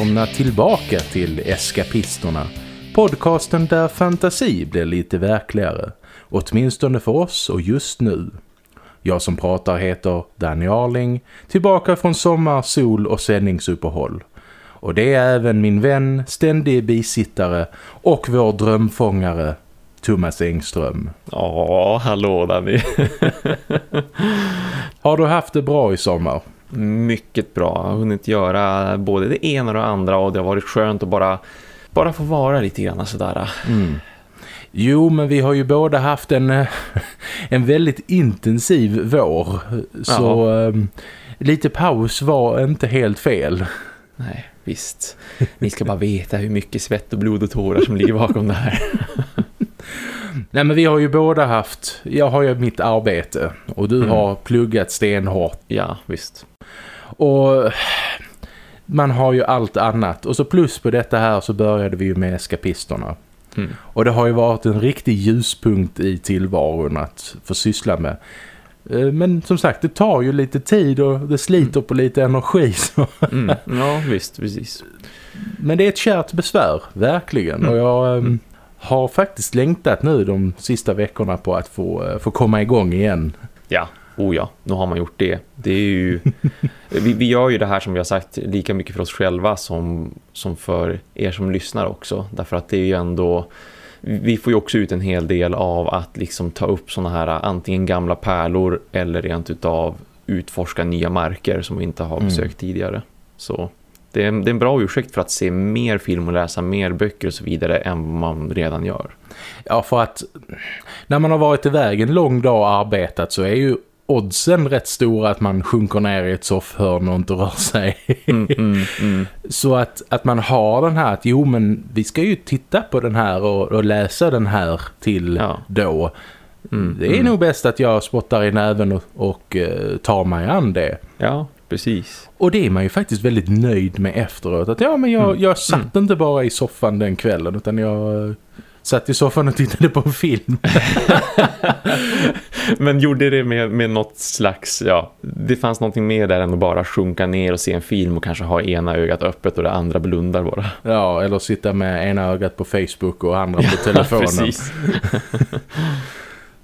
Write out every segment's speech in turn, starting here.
Välkomna tillbaka till Eskapisterna. Podcasten där fantasi blir lite verkligare. Åtminstone för oss och just nu. Jag som pratar heter Danny Arling, tillbaka från sommar, sol och sändningsuppehåll. Och det är även min vän, ständig bisittare och vår drömfångare Thomas Engström. Ja, hallå Danny. Har du haft det bra i sommar? Mycket bra. Jag har hunnit göra både det ena och det andra och det har varit skönt att bara, bara få vara lite grann sådär. Mm. Jo, men vi har ju båda haft en, eh, en väldigt intensiv vår. Så um, lite paus var inte helt fel. Nej, visst. Ni ska bara veta hur mycket svett och blod och tårar som ligger bakom det här. Nej men vi har ju båda haft, jag har ju mitt arbete och du mm. har pluggat stenhårt. Ja, visst. Och man har ju allt annat. Och så plus på detta här så började vi ju med eskapisterna. Mm. Och det har ju varit en riktig ljuspunkt i tillvaron att få syssla med. Eh, men som sagt, det tar ju lite tid och det sliter mm. på lite energi. Mm. Ja, visst, precis. Men det är ett kärt besvär, verkligen. Och jag um, har faktiskt längtat nu de sista veckorna på att få, uh, få komma igång igen. Ja, oh ja, nu har man gjort det. Det är ju... vi, vi gör ju det här som vi har sagt lika mycket för oss själva som, som för er som lyssnar också. Därför att det är ju ändå... Vi får ju också ut en hel del av att liksom ta upp såna här antingen gamla pärlor eller rent utav utforska nya marker som vi inte har mm. besökt mm. tidigare. Så det är, det är en bra ursäkt för att se mer film och läsa mer böcker och så vidare än vad man redan gör. Ja, för att när man har varit iväg en lång dag och arbetat så är ju oddsen rätt stora att man sjunker ner i ett soffhörn och inte rör sig. Mm, mm, mm. Så att, att man har den här att jo men vi ska ju titta på den här och, och läsa den här till ja. då. Mm, det är mm. nog bäst att jag spottar i näven och, och uh, tar mig an det. Ja, precis. Och det är man ju faktiskt väldigt nöjd med efteråt. Att ja men jag, mm, jag satt inte bara i soffan den kvällen utan jag satt i soffan och tittade på en film. Men gjorde det med, med något slags, ja, det fanns någonting mer där än att bara sjunka ner och se en film och kanske ha ena ögat öppet och det andra blundar bara. Ja, eller sitta med ena ögat på Facebook och andra på telefonen. precis.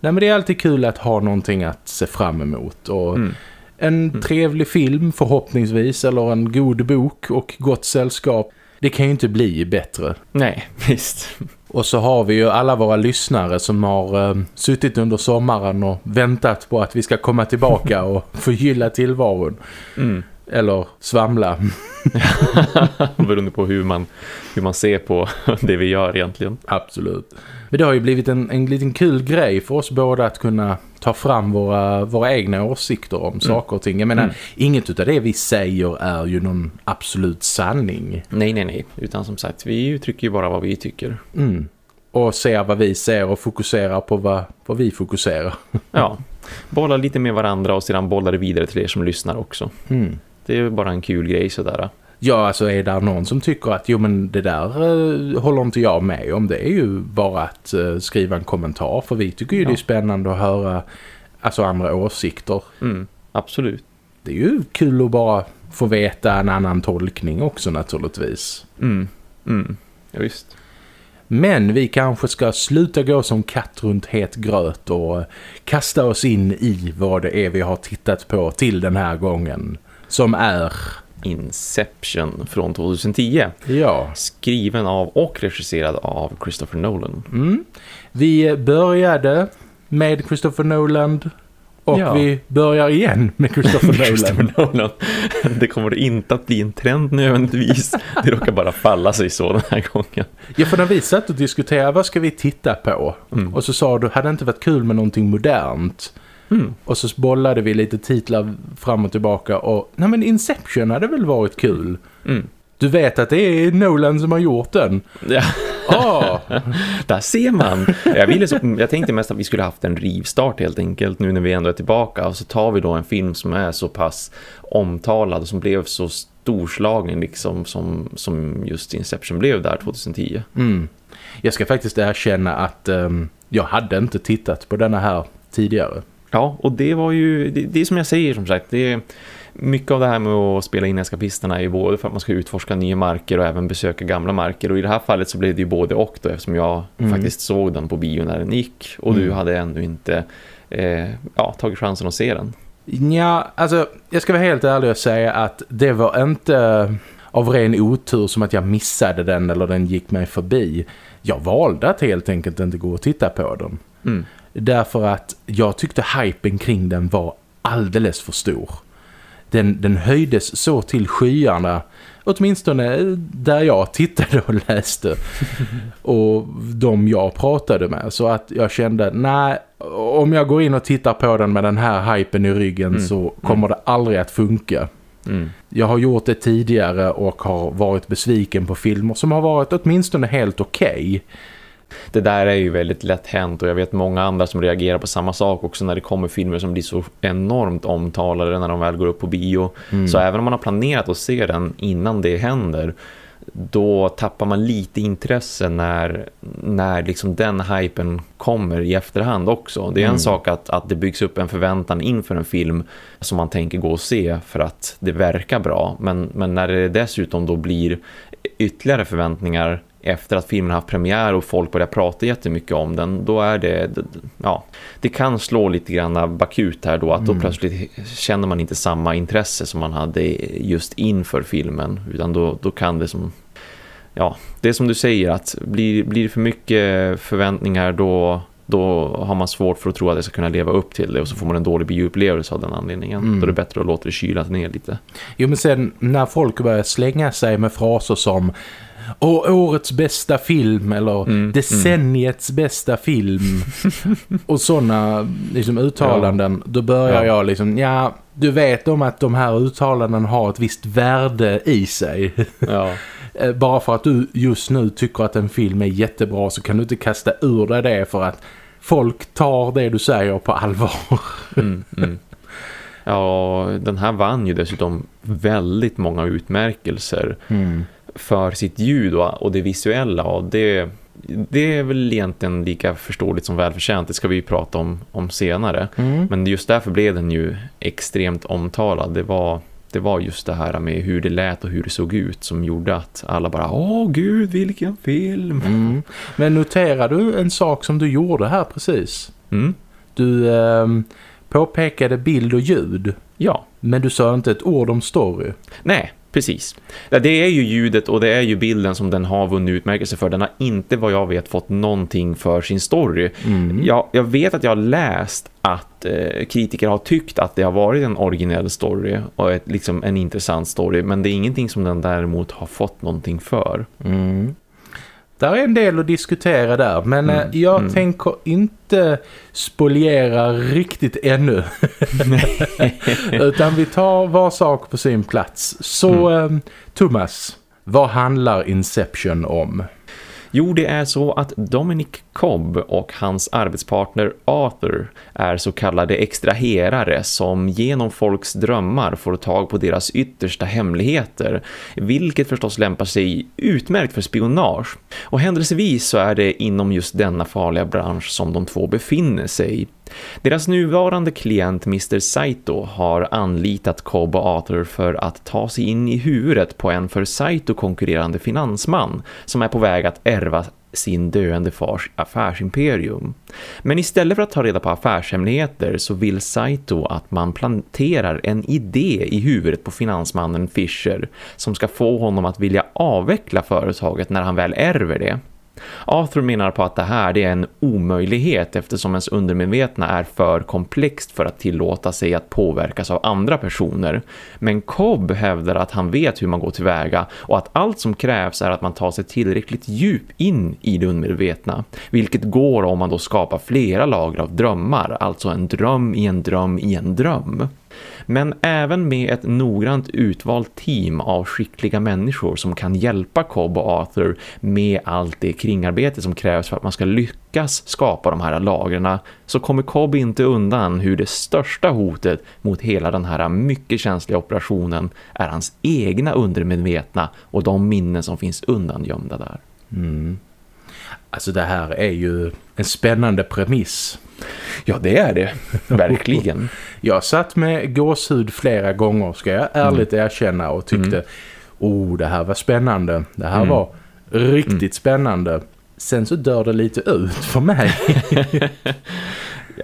Nej, men det är alltid kul att ha någonting att se fram emot och... Mm. En mm. trevlig film förhoppningsvis eller en god bok och gott sällskap. Det kan ju inte bli bättre. Nej, visst. Och så har vi ju alla våra lyssnare som har eh, suttit under sommaren och väntat på att vi ska komma tillbaka och förgylla tillvaron. Mm. Eller svamla. Beroende på hur man, hur man ser på det vi gör egentligen. Absolut. Men det har ju blivit en, en liten kul grej för oss båda att kunna ta fram våra, våra egna åsikter om mm. saker och ting. Jag menar, mm. inget av det vi säger är ju någon absolut sanning. Nej, nej, nej. Utan som sagt, vi uttrycker ju bara vad vi tycker. Mm. Och ser vad vi ser och fokuserar på vad, vad vi fokuserar. ja, bollar lite med varandra och sedan bollar det vidare till er som lyssnar också. Mm. Det är bara en kul grej sådär. Ja, alltså är det någon som tycker att jo men det där uh, håller inte jag med om. Det är ju bara att uh, skriva en kommentar. För vi tycker ju ja. det är spännande att höra alltså andra åsikter. Mm, absolut. Det är ju kul att bara få veta en annan tolkning också naturligtvis. Mm, mm. Ja, visst. Men vi kanske ska sluta gå som katt runt het gröt och kasta oss in i vad det är vi har tittat på till den här gången. Som är Inception från 2010. Ja. Skriven av och regisserad av Christopher Nolan. Mm. Vi började med Christopher Nolan och ja. vi börjar igen med Christopher Nolan. Christopher Nolan. Det kommer inte att bli en trend nödvändigtvis. Det råkar bara falla sig så den här gången. Ja, för när vi satt och diskuterade, vad ska vi titta på? Mm. Och så sa du, hade det inte varit kul med någonting modernt? Mm. Och så bollade vi lite titlar fram och tillbaka och nej men Inception hade väl varit kul. Mm. Du vet att det är Nolan som har gjort den. Ja. Oh. Där ser man. Jag, ville så, jag tänkte mest att vi skulle haft en rivstart helt enkelt nu när vi ändå är tillbaka. Och så tar vi då en film som är så pass omtalad och som blev så storslagen liksom som, som just Inception blev där 2010. Mm. Jag ska faktiskt erkänna att um, jag hade inte tittat på denna här tidigare. Ja, och det var ju, det, det är som jag säger som sagt, det är mycket av det här med att spela in eskapisterna är både för att man ska utforska nya marker och även besöka gamla marker. Och i det här fallet så blev det ju både och då eftersom jag mm. faktiskt såg den på bio när den gick. Och mm. du hade ännu inte eh, ja, tagit chansen att se den. Ja, alltså jag ska vara helt ärlig och säga att det var inte av ren otur som att jag missade den eller den gick mig förbi. Jag valde att helt enkelt inte gå och titta på den. Mm. Därför att jag tyckte hypen kring den var alldeles för stor. Den, den höjdes så till skyarna åtminstone där jag tittade och läste och de jag pratade med så att jag kände nej om jag går in och tittar på den med den här hypen i ryggen mm. så kommer mm. det aldrig att funka. Mm. Jag har gjort det tidigare och har varit besviken på filmer som har varit åtminstone helt okej. Okay. Det där är ju väldigt lätt hänt och jag vet många andra som reagerar på samma sak också när det kommer filmer som blir så enormt omtalade när de väl går upp på bio. Mm. Så även om man har planerat att se den innan det händer då tappar man lite intresse när, när liksom den hypen kommer i efterhand också. Det är en mm. sak att, att det byggs upp en förväntan inför en film som man tänker gå och se för att det verkar bra. Men, men när det dessutom då blir ytterligare förväntningar efter att filmen haft premiär och folk börjar prata jättemycket om den, då är det, ja, det kan slå lite grann bakut här då, att mm. då plötsligt känner man inte samma intresse som man hade just inför filmen, utan då, då kan det som, ja, det är som du säger att blir, blir det för mycket förväntningar då då har man svårt för att tro att det ska kunna leva upp till det och så får man en dålig bioupplevelse av den anledningen. Mm. Då är det bättre att låta det kylas ner lite. Jo men sen när folk börjar slänga sig med fraser som och årets bästa film eller mm, mm. decenniets mm. bästa film och sådana liksom, uttalanden ja. då börjar ja. jag liksom, ja du vet om att de här uttalanden har ett visst värde i sig. Ja. Eh, bara för att du just nu tycker att en film är jättebra så kan du inte kasta ur dig det för att folk tar det du säger på allvar. Mm, mm. Ja, den här vann ju dessutom väldigt många utmärkelser. Mm för sitt ljud och, det visuella och det, det är väl egentligen lika förståeligt som välförtjänt. Det ska vi ju prata om, om senare. Mm. Men just därför blev den ju extremt omtalad. Det var, det var just det här med hur det lät och hur det såg ut som gjorde att alla bara, åh gud vilken film. Mm. Men noterar du en sak som du gjorde här precis? Mm. Du eh, påpekade bild och ljud. Ja. Men du sa inte ett ord om story. Nej, Precis. Det är ju ljudet och det är ju bilden som den har vunnit utmärkelse för. Den har inte vad jag vet fått någonting för sin story. Mm. Jag, jag vet att jag har läst att eh, kritiker har tyckt att det har varit en originell story och ett, liksom en intressant story. Men det är ingenting som den däremot har fått någonting för. Mm. Där är en del att diskutera där. Men mm, eh, jag mm. tänker inte spoliera riktigt ännu. Utan vi tar var sak på sin plats. Så mm. eh, Thomas, vad handlar Inception om? Jo, det är så att Dominic Cobb och hans arbetspartner Arthur är så kallade extraherare som genom folks drömmar får tag på deras yttersta hemligheter, vilket förstås lämpar sig utmärkt för spionage. Och händelsevis så är det inom just denna farliga bransch som de två befinner sig. Deras nuvarande klient Mr. Saito har anlitat Cobb och Arthur för att ta sig in i huvudet på en för Saito konkurrerande finansman som är på väg att ärva sin döende fars affärsimperium. Men istället för att ta reda på affärshemligheter så vill Saito att man planterar en idé i huvudet på finansmannen Fischer som ska få honom att vilja avveckla företaget när han väl ärver det. Arthur menar på att det här är en omöjlighet eftersom ens undermedvetna är för komplext för att tillåta sig att påverkas av andra personer. Men Cobb hävdar att han vet hur man går tillväga och att allt som krävs är att man tar sig tillräckligt djup in i det undermedvetna. Vilket går om man då skapar flera lager av drömmar, alltså en dröm i en dröm i en dröm. Men även med ett noggrant utvalt team av skickliga människor som kan hjälpa Cobb och Arthur med allt det kringarbete som krävs för att man ska lyckas skapa de här lagren så kommer Cobb inte undan hur det största hotet mot hela den här mycket känsliga operationen är hans egna undermedvetna och de minnen som finns undangömda där. Mm. Alltså det här är ju en spännande premiss. Ja, det är det. Verkligen. jag satt med gåshud flera gånger, ska jag ärligt mm. erkänna, och tyckte, mm. oh det här var spännande. Det här mm. var riktigt mm. spännande. Sen så dör det lite ut för mig.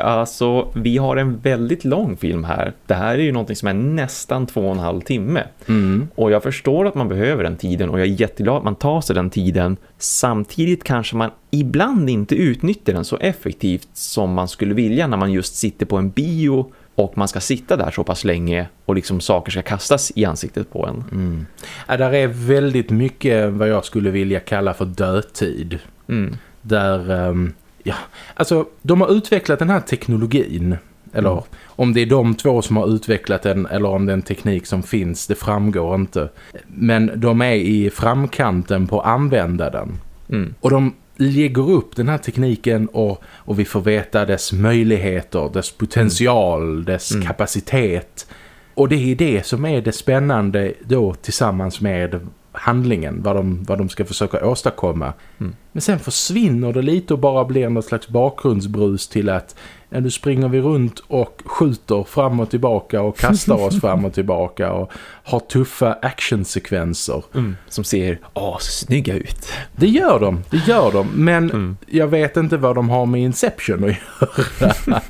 Alltså vi har en väldigt lång film här. Det här är ju någonting som är nästan två och en halv timme. Mm. Och jag förstår att man behöver den tiden och jag är jätteglad att man tar sig den tiden. Samtidigt kanske man ibland inte utnyttjar den så effektivt som man skulle vilja när man just sitter på en bio och man ska sitta där så pass länge och liksom saker ska kastas i ansiktet på en. Mm. Ja, där är väldigt mycket vad jag skulle vilja kalla för dödtid. Mm. Där um, ja, alltså de har utvecklat den här teknologin eller mm. om det är de två som har utvecklat den eller om det är en teknik som finns, det framgår inte. Men de är i framkanten på att använda den. Mm. Och de lägger upp den här tekniken och, och vi får veta dess möjligheter, dess potential, mm. dess mm. kapacitet. Och det är det som är det spännande då tillsammans med handlingen, vad de, vad de ska försöka åstadkomma. Mm. Men sen försvinner det lite och bara blir något slags bakgrundsbrus till att ja, nu springer vi runt och skjuter fram och tillbaka och kastar oss fram och tillbaka och har tuffa actionsekvenser. Mm, som ser snygga ut. Det gör de, det gör de. Men mm. jag vet inte vad de har med Inception att göra.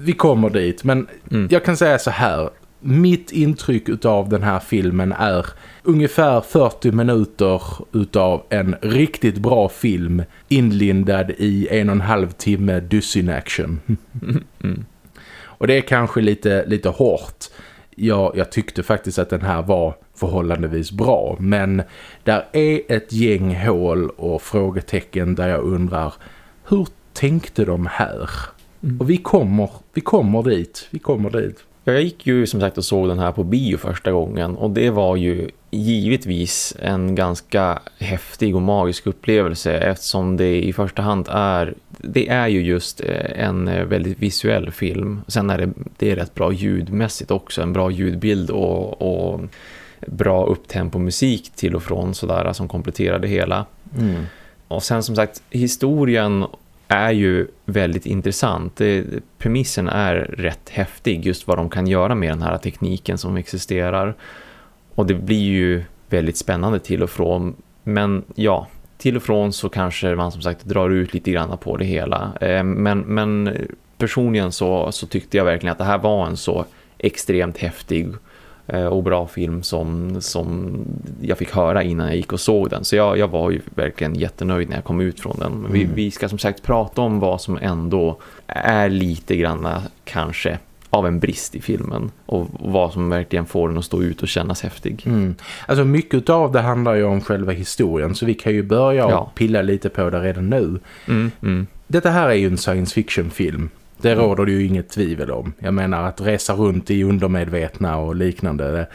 vi kommer dit, men mm. jag kan säga så här. Mitt intryck av den här filmen är ungefär 40 minuter utav en riktigt bra film inlindad i en och en halv timme dussin action. Mm. Och det är kanske lite, lite hårt. Jag, jag tyckte faktiskt att den här var förhållandevis bra. Men där är ett gäng hål och frågetecken där jag undrar hur tänkte de här? Mm. Och vi kommer, vi kommer dit, vi kommer dit. Jag gick ju som sagt och såg den här på bio första gången och det var ju givetvis en ganska häftig och magisk upplevelse eftersom det i första hand är det är ju just eh, en eh, väldigt visuell film. Sen är det, det är rätt bra ljudmässigt också, en bra ljudbild och, och bra upptempo musik till och från sådär som kompletterar det hela. Mm. Och sen som sagt, historien är ju väldigt intressant. Det, premissen är rätt häftig just vad de kan göra med den här tekniken som existerar. Och det blir ju väldigt spännande till och från. Men ja, till och från så kanske man som sagt drar ut lite grann på det hela. Eh, men, men personligen så, så tyckte jag verkligen att det här var en så extremt häftig och bra film som, som jag fick höra innan jag gick och såg den. Så jag, jag var ju verkligen jättenöjd när jag kom ut från den. Mm. Vi, vi ska som sagt prata om vad som ändå är lite granna kanske av en brist i filmen och vad som verkligen får den att stå ut och kännas häftig. Mm. Alltså mycket av det handlar ju om själva historien så vi kan ju börja ja. pilla lite på det redan nu. Mm, mm. Detta här är ju en science fiction film det råder det ju inget tvivel om. Jag menar att resa runt i undermedvetna och liknande. Det,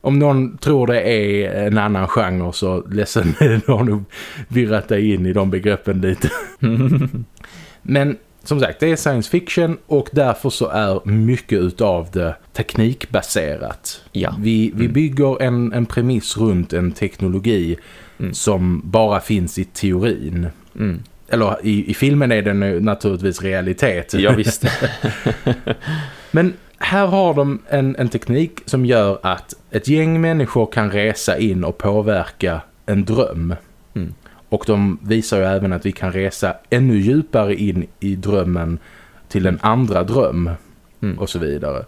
om någon tror det är en annan genre så ledsen, du har nog virrat dig in i de begreppen lite. Men som sagt, det är science fiction och därför så är mycket utav det teknikbaserat. Ja. Vi, vi mm. bygger en, en premiss runt en teknologi mm. som bara finns i teorin. Mm eller i, i filmen är den naturligtvis realitet. Ja visst. Men här har de en, en teknik som gör att ett gäng människor kan resa in och påverka en dröm. Mm. Och de visar ju även att vi kan resa ännu djupare in i drömmen till en andra dröm mm. och så vidare.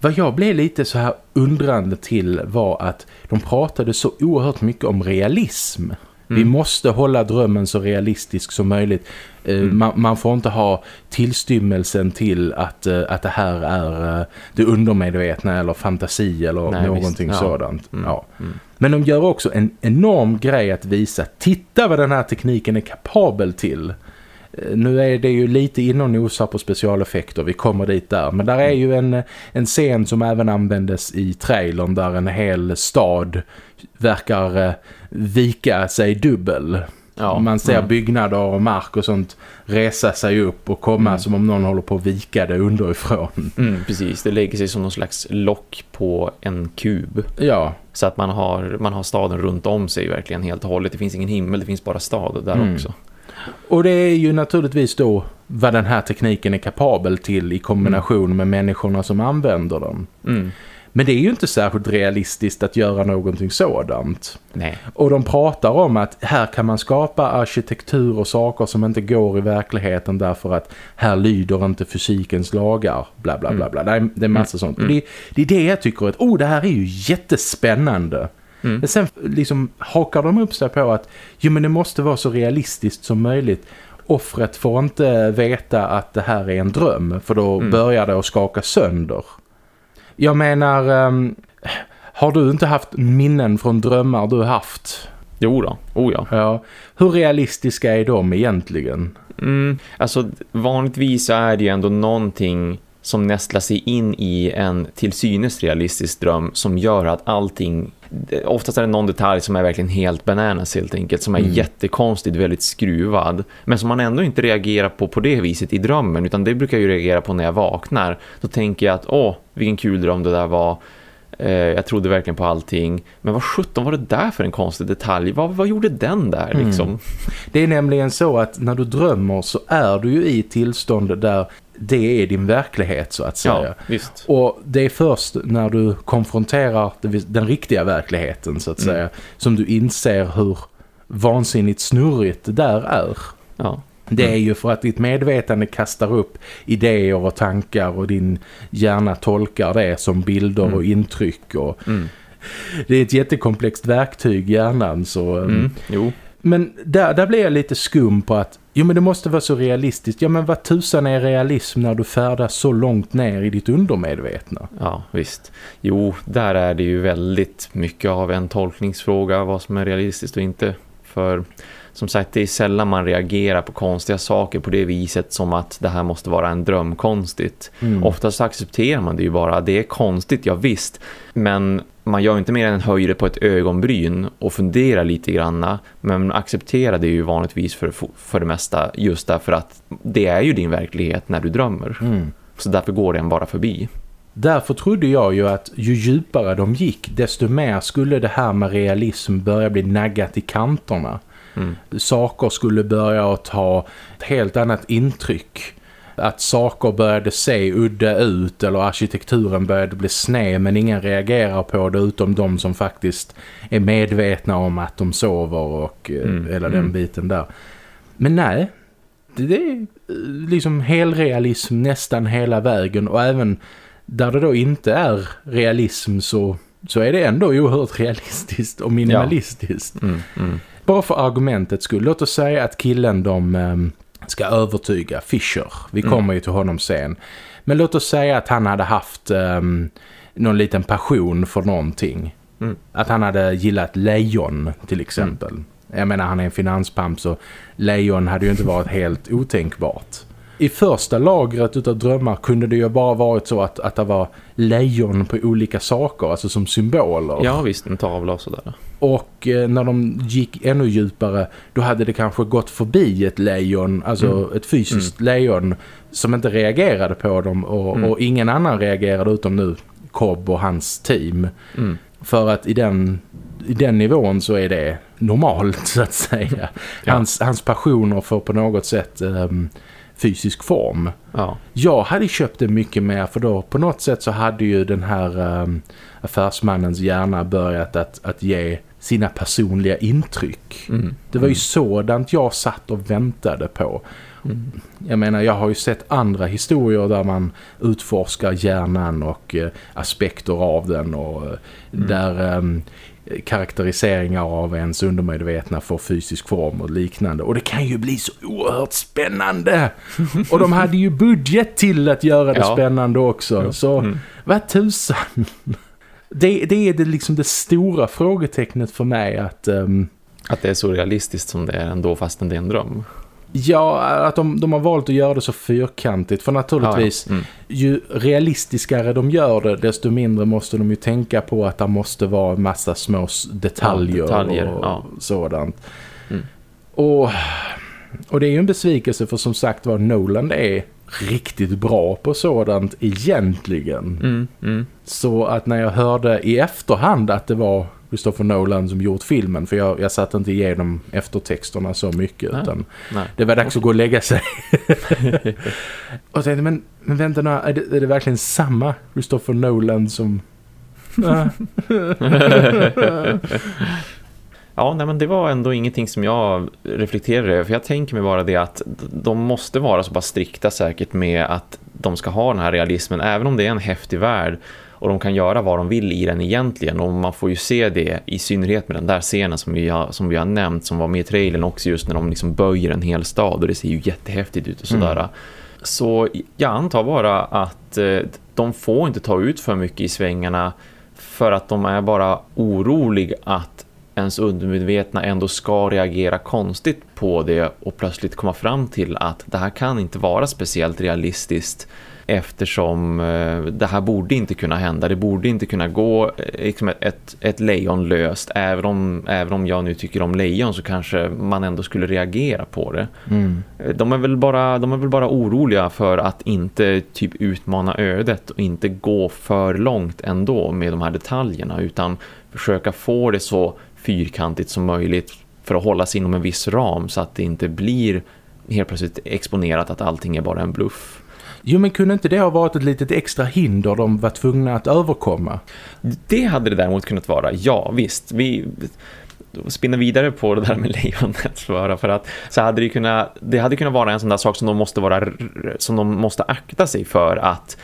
Vad jag blev lite så här undrande till var att de pratade så oerhört mycket om realism. Mm. Vi måste hålla drömmen så realistisk som möjligt. Eh, mm. Man, man, får inte ha tillstymmelsen till att, eh, att det här är eh, det undermedvetna eller fantasi eller Nej, någonting ja. sådant. Mm. Ja. Mm. Men de gör också en enorm grej att visa, titta vad den här tekniken är kapabel till. Nu är det ju lite in och nosar på specialeffekter, vi kommer dit där. Men där är ju en, en scen som även användes i trailern där en hel stad verkar vika sig dubbel. Ja. Man ser Mm. byggnader och mark och sånt resa sig upp och komma Mm. som om någon håller på att vika det underifrån. Mm, precis, det lägger sig som någon slags lock på en kub. Ja, Så att man har, man har staden runt om sig verkligen helt och hållet. Det finns ingen himmel, det finns bara stad där Mm. också. Och det är ju naturligtvis då vad den här tekniken är kapabel till i kombination med människorna som använder den. Mm. Men det är ju inte särskilt realistiskt att göra någonting sådant. Nej. Och de pratar om att här kan man skapa arkitektur och saker som inte går i verkligheten därför att här lyder inte fysikens lagar. Bla bla bla bla. Det är, är massa sånt. Och det, det är det jag tycker att, oh det här är ju jättespännande. Mm. Men sen liksom hakar de upp sig på att jo men det måste vara så realistiskt som möjligt. Offret får inte veta att det här är en dröm för då Mm. börjar det att skaka sönder. Jag menar, ehm, har du inte haft minnen från drömmar du haft? Jo då, oh ja. Ja. Hur realistiska är de egentligen? Mm, alltså vanligtvis är det ju ändå någonting som nästlar sig in i en till synes realistisk dröm som gör att allting, oftast är det någon detalj som är verkligen helt bananas helt enkelt, som är Mm. jättekonstigt, väldigt skruvad, men som man ändå inte reagerar på på det viset i drömmen, utan det brukar jag ju reagera på när jag vaknar. Då tänker jag att, åh, vilken kul dröm det där var, Eh, jag trodde verkligen på allting. Men vad sjutton var det där för en konstig detalj? Vad, vad gjorde den där Mm. liksom? Det är nämligen så att när du drömmer så är du ju i tillstånd där det är din verklighet så att säga. Ja. Och det är först när du konfronterar den riktiga verkligheten så att Mm. säga som du inser hur vansinnigt snurrigt det där är. Ja. Det Mm. är ju för att ditt medvetande kastar upp idéer och tankar och din hjärna tolkar det som bilder Mm. och intryck. Och Mm. det är ett jättekomplext verktyg hjärnan. Så, Mm. Jo. Men där, där blir jag lite skum på att jo men det måste vara så realistiskt. Ja men vad tusan är realism när du färdas så långt ner i ditt undermedvetna? Ja, visst. Jo, där är det ju väldigt mycket av en tolkningsfråga vad som är realistiskt och inte. För som sagt, det är sällan man reagerar på konstiga saker på det viset som att det här måste vara en dröm konstigt. Mm. Oftast accepterar man det ju bara. Det är konstigt, ja visst. Men man gör inte mer än höjer på ett ögonbryn och funderar lite granna. Men accepterar det ju vanligtvis för, för det mesta just därför att det är ju din verklighet när du drömmer. Mm. Så därför går den bara förbi. Därför trodde jag ju att ju djupare de gick desto mer skulle det här med realism börja bli naggat i kanterna. Mm. Saker skulle börja att ha ett helt annat intryck. Att saker började se udda ut eller arkitekturen började bli sned men ingen reagerar på det utom de som faktiskt är medvetna om att de sover och eh, Mm, hela den mm. biten där. Men nej, det, är eh, liksom helrealism nästan hela vägen och även där det då inte är realism så, så är det ändå oerhört realistiskt och minimalistiskt. Mm, mm. Bara för argumentet skulle låt oss säga att killen de ehm, ska övertyga Fisher. Vi Mm. kommer ju till honom sen. Men låt oss säga att han hade haft um, någon liten passion för någonting. Mm. Att han hade gillat lejon till exempel. Jag menar han är en finanspamp så lejon hade ju inte varit helt otänkbart. I första lagret utav drömmar kunde det ju bara varit så att, att det var lejon på olika saker, alltså som symboler. Ja visst, en tavla och sådär. Och eh, när de gick ännu djupare då hade det kanske gått förbi ett lejon, alltså Mm. ett fysiskt lejon som inte reagerade på dem och, Mm. och ingen annan reagerade utom nu Cobb och hans team. Mm. För att i den, i den nivån så är det normalt så att säga. Ja. Hans, hans passioner får på något sätt ehm, fysisk form. Ja. Jag hade köpt det mycket mer för då på något sätt så hade ju den här um, affärsmannens hjärna börjat att, att ge sina personliga intryck. Mm. Det var ju sådant jag satt och väntade på. Mm. Jag menar, jag har ju sett andra historier där man utforskar hjärnan och eh, aspekter av den och eh, Mm. där ehm, karaktäriseringar av ens undermedvetna får fysisk form och liknande. Och det kan ju bli så oerhört spännande! och de hade ju budget till att göra det Ja. spännande också. Så Mm. vad tusan! Det, det är det, liksom det stora frågetecknet för mig att... ehm, Att det är så realistiskt som det är ändå fastän det är en dröm. Ja, att de, de har valt att göra det så fyrkantigt. För naturligtvis, Ja, ja. Mm. ju realistiskare de gör det, desto mindre måste de ju tänka på att det måste vara en massa små detaljer, Ja, detaljer, och sådant. Mm. Och, och det är ju en besvikelse för som sagt var Nolan är riktigt bra på sådant egentligen. Mm, mm. Så att när jag hörde i efterhand att det var Christopher Nolan som gjort filmen för jag, jag satt inte igenom eftertexterna så mycket Nej. utan Nej. det var dags att gå och lägga sig. och tänkte, men, men vänta nu, är det, är det verkligen samma Christopher Nolan som... Ja, nej, men det var ändå ingenting som jag reflekterade över. För jag tänker mig bara det att de måste vara så pass strikta säkert med att de ska ha den här realismen. Även om det är en häftig värld och de kan göra vad de vill i den egentligen. Och man får ju se det i synnerhet med den där scenen som vi har, som vi har nämnt som var med i trailern också just när de liksom böjer en hel stad och det ser ju jättehäftigt ut och sådär. Mm. Så jag antar bara att eh, de får inte ta ut för mycket i svängarna för att de är bara orolig att ens undermedvetna ändå ska reagera konstigt på det och plötsligt komma fram till att det här kan inte vara speciellt realistiskt eftersom eh, det här borde inte kunna hända. Det borde inte kunna gå eh, liksom ett, ett, lejon löst. Även om, även om jag nu tycker om lejon så kanske man ändå skulle reagera på det. Mm. Eh, De är, väl bara, de är väl bara oroliga för att inte typ utmana ödet och inte gå för långt ändå med de här detaljerna utan försöka få det så fyrkantigt som möjligt för att hålla sig inom en viss ram så att det inte blir helt plötsligt exponerat att allting är bara en bluff. Jo men kunde inte det ha varit ett litet extra hinder de var tvungna att överkomma? Det hade det däremot kunnat vara, ja visst. Vi spinner vidare på det där med lejonet för, att så hade det kunnat det hade kunnat vara en sån där sak som de måste vara som de måste akta sig för att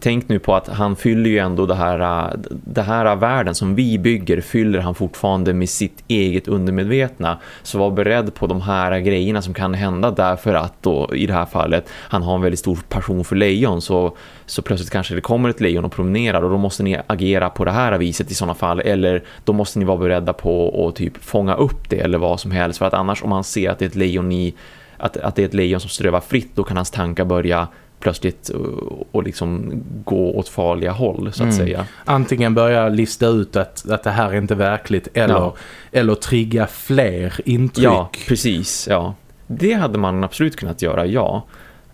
tänk nu på att han fyller ju ändå det här det här världen som vi bygger fyller han fortfarande med sitt eget undermedvetna. Så var beredd på de här grejerna som kan hända därför att då i det här fallet han har en väldigt stor passion för lejon. Så, så plötsligt kanske det kommer ett lejon och promenerar och då måste ni agera på det här viset i sådana fall. Eller då måste ni vara beredda på att typ fånga upp det eller vad som helst. För att annars om man ser att det är ett lejon i att, att det är ett lejon som strövar fritt då kan hans tankar börja plötsligt och, liksom gå åt farliga håll så att Mm. säga. Antingen börja lista ut att, att det här är inte verkligt eller, Ja. eller trigga fler intryck. Ja, precis. Ja. Det hade man absolut kunnat göra, ja.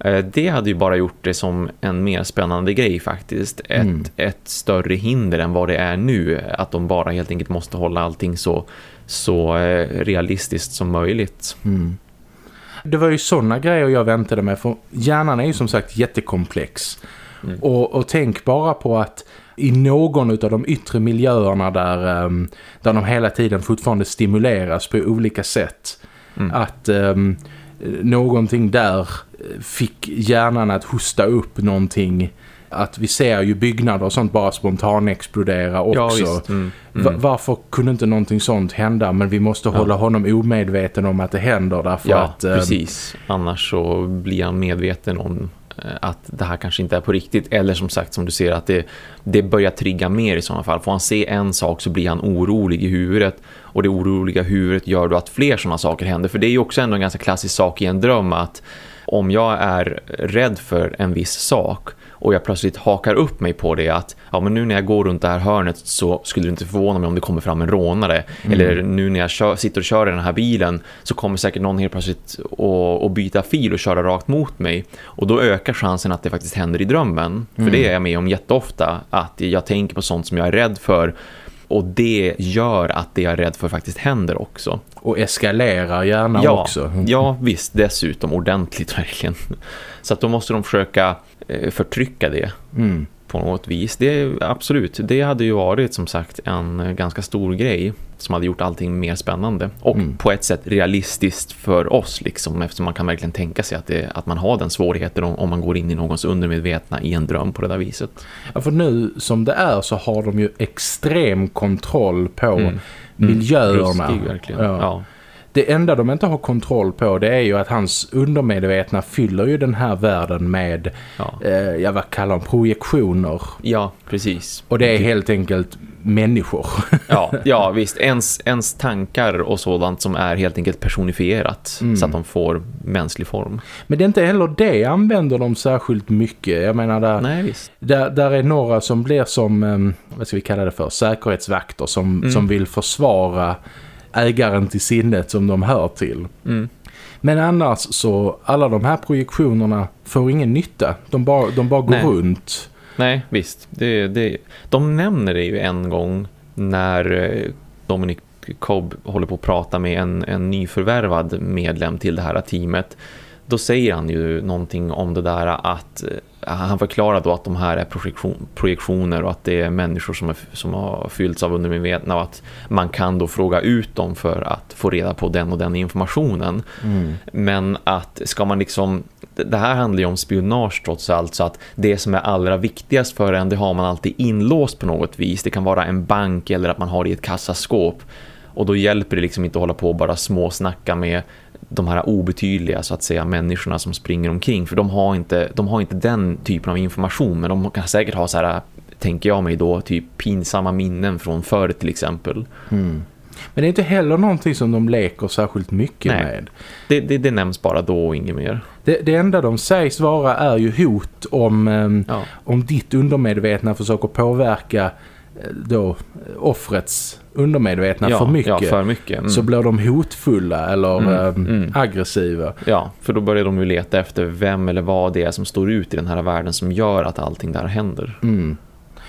Eh, Det hade ju bara gjort det som en mer spännande grej faktiskt. Ett, Mm. ett större hinder än vad det är nu. Att de bara helt enkelt måste hålla allting så, så eh, realistiskt som möjligt. Mm. Det var ju sådana grejer jag väntade mig för hjärnan är ju som sagt jättekomplex. Mm. Och, och tänk bara på att i någon av de yttre miljöerna där, ehm, där de hela tiden fortfarande stimuleras på olika sätt. Mm. Att ehm, någonting där fick hjärnan att hosta upp någonting. Att vi ser ju byggnader och sånt bara spontan explodera också. Ja. Mm. Mm. Varför kunde inte någonting sånt hända? Men vi måste Ja. hålla honom omedveten om att det händer därför Ja, att... ehm, precis. Annars så blir han medveten om eh, att det här kanske inte är på riktigt. Eller som sagt, som du ser, att det, det börjar trigga mer i sådana fall. Får han se en sak så blir han orolig i huvudet. Och det oroliga huvudet gör då att fler sådana saker händer. För det är ju också ändå en ganska klassisk sak i en dröm att om jag är rädd för en viss sak och jag plötsligt hakar upp mig på det att ja men nu när jag går runt det här hörnet så skulle det inte förvåna mig om det kommer fram en rånare. Eller nu när jag kör, sitter och kör i den här bilen så kommer säkert någon helt plötsligt att byta fil och köra rakt mot mig. Och då ökar chansen att det faktiskt händer i drömmen. För det är jag med om jätteofta att jag tänker på sånt som jag är rädd för. Och det gör att det jag är rädd för faktiskt händer också. Och eskalerar gärna Ja, också. ja, visst, dessutom ordentligt verkligen. Så att då måste de försöka förtrycka det Mm. på något vis. Det är absolut, det hade ju varit som sagt en eh, ganska stor grej som hade gjort allting mer spännande och Mm. på ett sätt realistiskt för oss liksom eftersom man kan verkligen tänka sig att, det, att man har den svårigheten om, om man går in i någons undermedvetna i en dröm på det där viset. Ja, för nu som det är så har de ju extrem kontroll på Mm. miljöerna. Ruskig, verkligen. Ja. Ja. Det enda de inte har kontroll på det är ju att hans undermedvetna fyller ju den här världen med, Ja. eh, ja vad kallar de, projektioner. ja, precis. Och det är helt enkelt människor. Ja, ja visst. Ens, ens tankar och sådant som är helt enkelt personifierat Mm. så att de får mänsklig form. Men det är inte heller det använder de särskilt mycket. Jag menar, där, Nej, där, där är några som blir som, eh, vad ska vi kalla det för, säkerhetsvakter som, Mm. som vill försvara ägaren till sinnet som de hör till. Mm. Men annars så, alla de här projektionerna får ingen nytta. De bara, de bara går Nej. runt. Nej, visst. Det, det, de nämner det ju en gång när eh, Dominic Cobb håller på att prata med en, en nyförvärvad medlem till det här teamet. Då säger han ju någonting om det där att eh, han förklarar då att de här är projektion, projektioner och att det är människor som, är, som har fyllts av undermedvetna och att man kan då fråga ut dem för att få reda på den och den informationen. Men att ska man liksom det här handlar ju om spionage trots allt så att det som är allra viktigast för en det har man alltid inlåst på något vis. Det kan vara en bank eller att man har det i ett kassaskåp. Och då hjälper det liksom inte att hålla på och bara småsnacka med de här obetydliga så att säga människorna som springer omkring för de har inte, de har inte den typen av information men de kan säkert ha så här tänker jag mig då typ pinsamma minnen från förr till exempel. Men det är inte heller någonting som de leker särskilt mycket Nej. med. Det, det, det nämns bara då och inget mer. Det, det enda de sägs vara är ju hot om, ehm, Ja. om ditt undermedvetna försöker påverka då eh, offrets undermedvetna ja, för mycket. Ja, för mycket. Mm. Så blir de hotfulla eller Mm, ehm, mm. aggressiva. Ja, för då börjar de ju leta efter vem eller vad det är som står ut i den här världen som gör att allting där händer. Mm.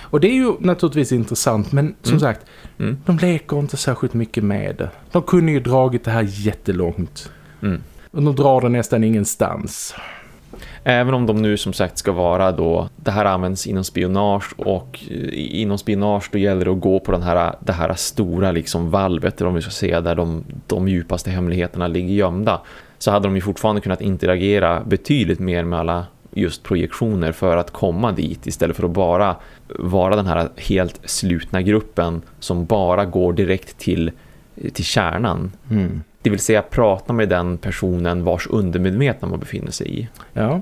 Och det är ju naturligtvis intressant men som Mm. sagt, Mm. de leker inte särskilt mycket med det. De kunde ju dragit det här jättelångt. Och de drar det nästan ingenstans. Även om de nu som sagt ska vara då, det här används inom spionage och eh, inom spionage då gäller det att gå på den här, det här stora liksom valvet där om vi ska säga där de, de djupaste hemligheterna ligger gömda. Så hade de ju fortfarande kunnat interagera betydligt mer med alla just projektioner för att komma dit istället för att bara vara den här helt slutna gruppen som bara går direkt till, till kärnan. Mm. Det vill säga prata med den personen vars undermedvetna man befinner sig i. Ja.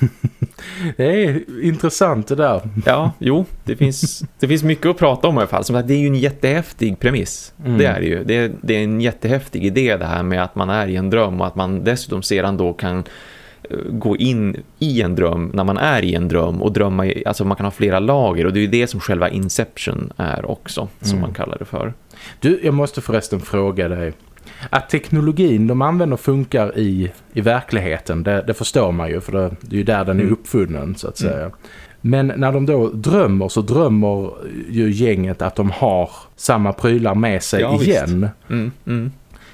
det är intressant det där. Ja, jo, det finns, det finns mycket att prata om i alla fall. Som sagt, det är ju en jättehäftig premiss. Mm. Det är det ju. Det är, det är en jättehäftig idé det här med att man är i en dröm och att man dessutom sedan då kan eh, gå in i en dröm när man är i en dröm och drömma i, alltså man kan ha flera lager och det är ju det som själva Inception är också som Mm. man kallar det för. Du, jag måste förresten fråga dig. Att teknologin de använder funkar i, i verkligheten, det, det förstår man ju för det, det är ju där den är Mm. uppfunnen så att säga. Men när de då drömmer så drömmer ju gänget att de har samma prylar med sig Ja, igen. Mm, mm,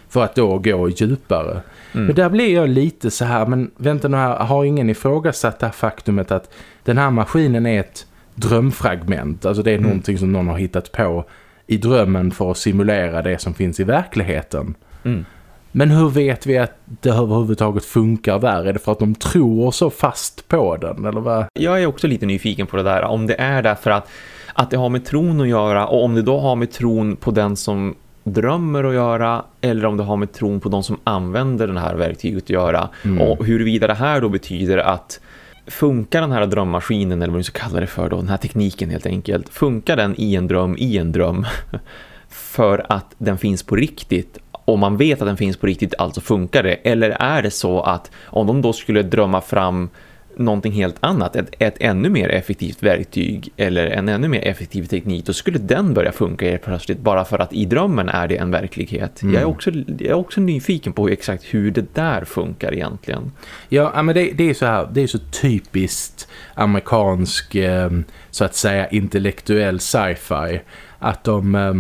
För att då gå djupare. mm. Men där blir jag lite så här, men vänta nu här, har ingen ifrågasatt det här faktumet att den här maskinen är ett drömfragment. Alltså det är Mm. någonting som någon har hittat på i drömmen för att simulera det som finns i verkligheten. Mm. Men hur vet vi att det överhuvudtaget funkar där? Är det för att de tror så fast på den? Eller vad? Jag är också lite nyfiken på det där. Om det är därför att, att det har med tron att göra och om det då har med tron på den som drömmer att göra eller om det har med tron på de som använder den här verktyget att göra. Mm. Och huruvida det här då betyder att funkar den här drömmaskinen eller vad du ska kalla det för då, den här tekniken helt enkelt, funkar den i en dröm i en dröm för att den finns på riktigt och man vet att den finns på riktigt, alltså funkar det. Eller är det så att om de då skulle drömma fram någonting helt annat, ett, ett ännu mer effektivt verktyg eller en ännu mer effektiv teknik, då skulle den börja funka helt plötsligt bara för att i drömmen är det en verklighet. Mm. Jag, är också, jag är också nyfiken på exakt hur det där funkar egentligen. Ja, ja, men det, det är så här, det är så typiskt amerikansk eh, så att säga intellektuell sci-fi att de eh,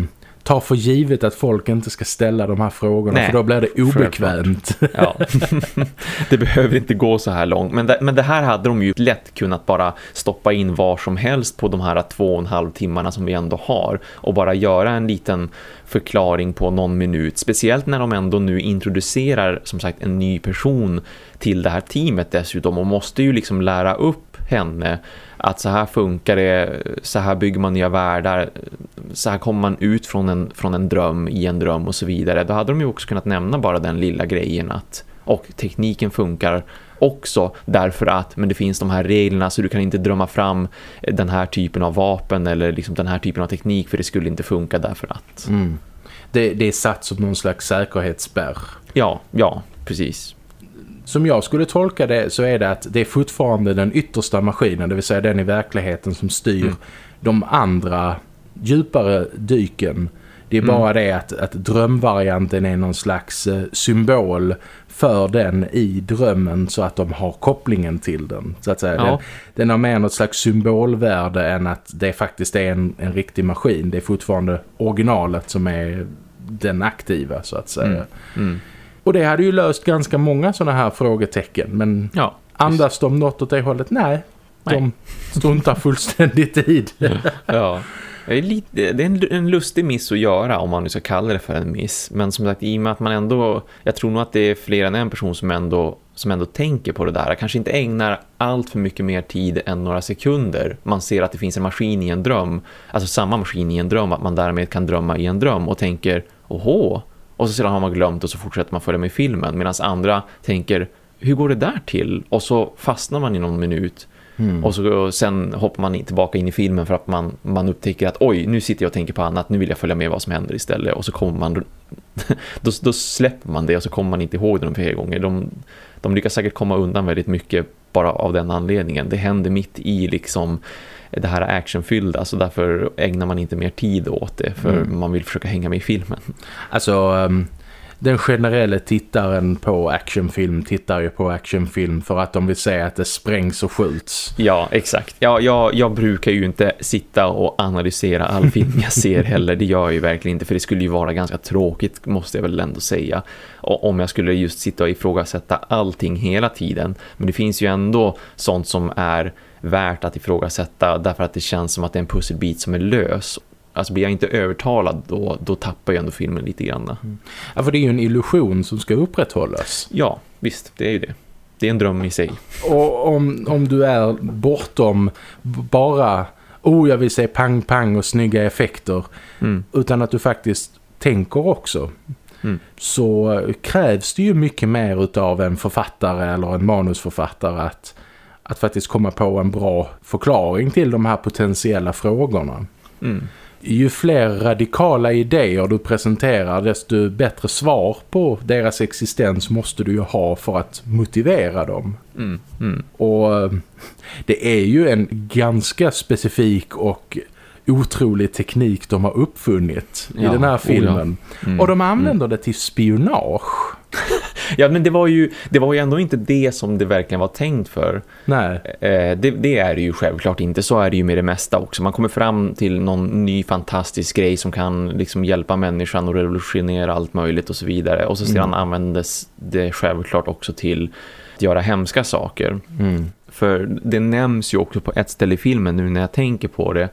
tar för givet att folk inte ska ställa de här frågorna Nej, för då blir det obekvämt. Ja. det behöver inte gå så här långt. Men det, men det här hade de ju lätt kunnat bara stoppa in var som helst på de här två och en halv timmarna som vi ändå har. Och bara göra en liten förklaring på någon minut. Speciellt när de ändå nu introducerar som sagt en ny person till det här teamet dessutom. Och måste ju liksom lära upp henne att så här funkar det, så här bygger man nya världar, så här kommer man ut från en, från en dröm i en dröm och så vidare. Då hade de ju också kunnat nämna bara den lilla grejen att och tekniken funkar också därför att men det finns de här reglerna så du kan inte drömma fram den här typen av vapen eller liksom den här typen av teknik för det skulle inte funka därför att. Mm. Det, det är satt som någon slags säkerhetsspärr. Ja, ja, precis. Som jag skulle tolka det så är det att det är fortfarande den yttersta maskinen, det vill säga den i verkligheten som styr Mm. de andra djupare dyken Det är mm. bara det att, att drömvarianten är någon slags eh, symbol för den i drömmen så att de har kopplingen till den. Så att säga. Ja. Den, den har mer något slags symbolvärde än att det faktiskt är en, en riktig maskin. Det är fortfarande originalet som är den aktiva så att säga. Mm. Mm. Och det hade ju löst ganska många sådana här frågetecken. Men ja, andas de något åt det hållet? Nej, Nej. de struntar fullständigt i det. ja. Det är, lite, det är en, en, lustig miss att göra om man nu ska kalla det för en miss. Men som sagt, i och med att man ändå... Jag tror nog att det är fler än en person som ändå, som ändå tänker på det där. Kanske inte ägnar allt för mycket mer tid än några sekunder. Man ser att det finns en maskin i en dröm. Alltså samma maskin i en dröm. Att man därmed kan drömma i en dröm. Och tänker, åhå. Och så sedan har man glömt och så fortsätter man följa med filmen. Medan andra tänker, hur går det där till? Och så fastnar man i någon minut Mm. Och, så, och sen hoppar man tillbaka in i filmen för att man, man upptäcker att oj, nu sitter jag och tänker på annat, nu vill jag följa med vad som händer istället. Och så kommer man, då, då släpper man det och så kommer man inte ihåg det fler gånger. De, de lyckas säkert komma undan väldigt mycket bara av den anledningen. Det händer mitt i liksom det här actionfyllda så därför ägnar man inte mer tid åt det för mm. man vill försöka hänga med i filmen. Alltså um, den generella tittaren på actionfilm tittar ju på actionfilm för att de vill säga att det sprängs och skjuts. Ja, exakt. Ja, jag, jag brukar ju inte sitta och analysera all film jag ser heller. Det gör jag ju verkligen inte för det skulle ju vara ganska tråkigt måste jag väl ändå säga. Om jag skulle just sitta och ifrågasätta allting hela tiden. Men det finns ju ändå sånt som är värt att ifrågasätta därför att det känns som att det är en pusselbit som är lös alltså blir jag inte övertalad då, då tappar jag ändå filmen lite grann. Mm. Ja, för det är ju en illusion som ska upprätthållas. Ja, visst, det är ju det. Det är en dröm i sig. Och om, om du är bortom bara, oh jag vill se pang pang och snygga effekter. Mm. Utan att du faktiskt tänker också. Mm. Så krävs det ju mycket mer av en författare eller en manusförfattare att, att faktiskt komma på en bra förklaring till de här potentiella frågorna. Mm ju fler radikala idéer du presenterar desto bättre svar på deras existens måste du ju ha för att motivera dem. Mm, mm. Och eh, det är ju en ganska specifik och otrolig teknik de har uppfunnit ja, i den här filmen. Oh ja. mm, och de använder det till spionage. ja, men det var, ju, det var ju ändå inte det som det verkligen var tänkt för. Nej. Eh, det, det, är det ju självklart inte. Så är det ju med det mesta också. Man kommer fram till någon ny fantastisk grej som kan liksom hjälpa människan och revolutionera allt möjligt och så vidare. Och så sedan mm. användes det självklart också till att göra hemska saker. Mm. För det nämns ju också på ett ställe i filmen nu när jag tänker på det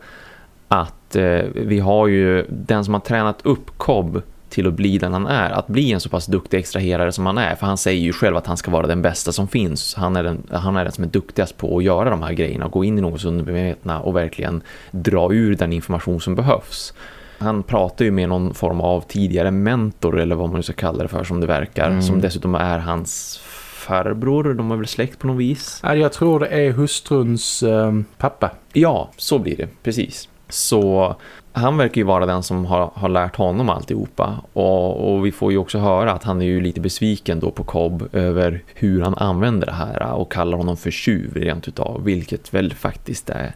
att eh, vi har ju den som har tränat upp Cobb till att bli den han är. Att bli en så pass duktig extraherare som han är. För han säger ju själv att han ska vara den bästa som finns. Han är den, han är den som är duktigast på att göra de här grejerna. Gå in i någons undermedvetna och verkligen dra ur den information som behövs. Han pratar ju med någon form av tidigare mentor eller vad man nu ska kalla det för som det verkar. Mm. Som dessutom är hans farbror. De är väl släkt på något vis. Jag tror det är hustruns äh, pappa. Ja, så blir det. Precis. Så han verkar ju vara den som har, har lärt honom alltihopa. Och, och vi får ju också höra att han är ju lite besviken då på Cobb över hur han använder det här och kallar honom för tjuv rent utav. Vilket väl faktiskt är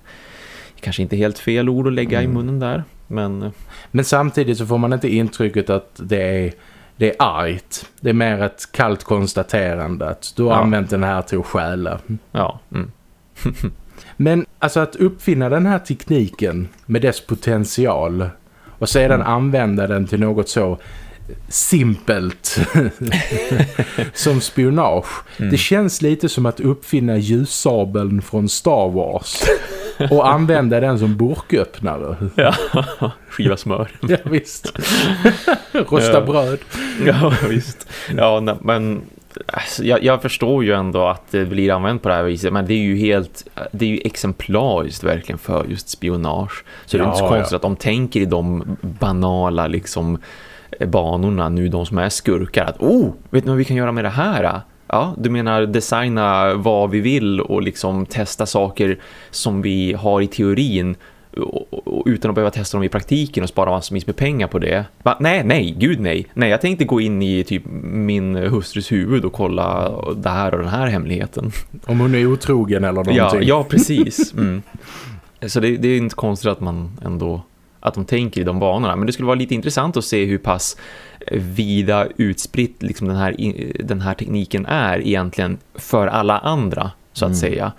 kanske inte helt fel ord att lägga mm. i munnen där. Men... men samtidigt så får man inte intrycket att det är, det är argt. Det är mer ett kallt konstaterande att du har ja. använt den här till att stjäla. Ja, mm. Men alltså att uppfinna den här tekniken med dess potential och sedan mm. använda den till något så simpelt som spionage. Mm. Det känns lite som att uppfinna ljussabeln från Star Wars och använda den som burköppnare. Ja, skiva smör. ja, visst. Rosta bröd. Ja, visst. Ja, men Alltså, jag, jag, förstår ju ändå att det blir använt på det här viset men det är ju helt det är ju exemplariskt verkligen för just spionage. Så ja, det är inte så konstigt ja. att de tänker i de banala liksom banorna nu de som är skurkar att oh, vet ni vad vi kan göra med det här? Ja, du menar designa vad vi vill och liksom testa saker som vi har i teorin utan att behöva testa dem i praktiken och spara massor med pengar på det. Va? Nej, nej, gud nej. Nej, jag tänkte gå in i typ min hustrus huvud och kolla det här och den här hemligheten. Om hon är otrogen eller någonting. Ja, ja precis. Mm. Så det, det, är inte konstigt att man ändå att de tänker i de banorna. Men det skulle vara lite intressant att se hur pass vida utspritt liksom den, här, den här tekniken är egentligen för alla andra så att mm. säga.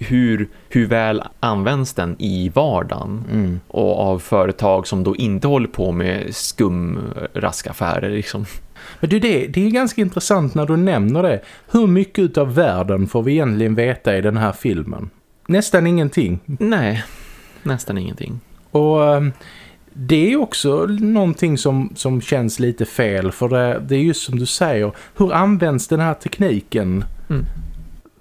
Hur, hur väl används den i vardagen mm. och av företag som då inte håller på med skumraskaffärer liksom. Men det, det, det är ganska intressant när du nämner det. Hur mycket av världen får vi egentligen veta i den här filmen? Nästan ingenting. Nej, nästan ingenting. Och ehm, det är också någonting som, som känns lite fel för det, det är just som du säger, hur används den här tekniken? Mm.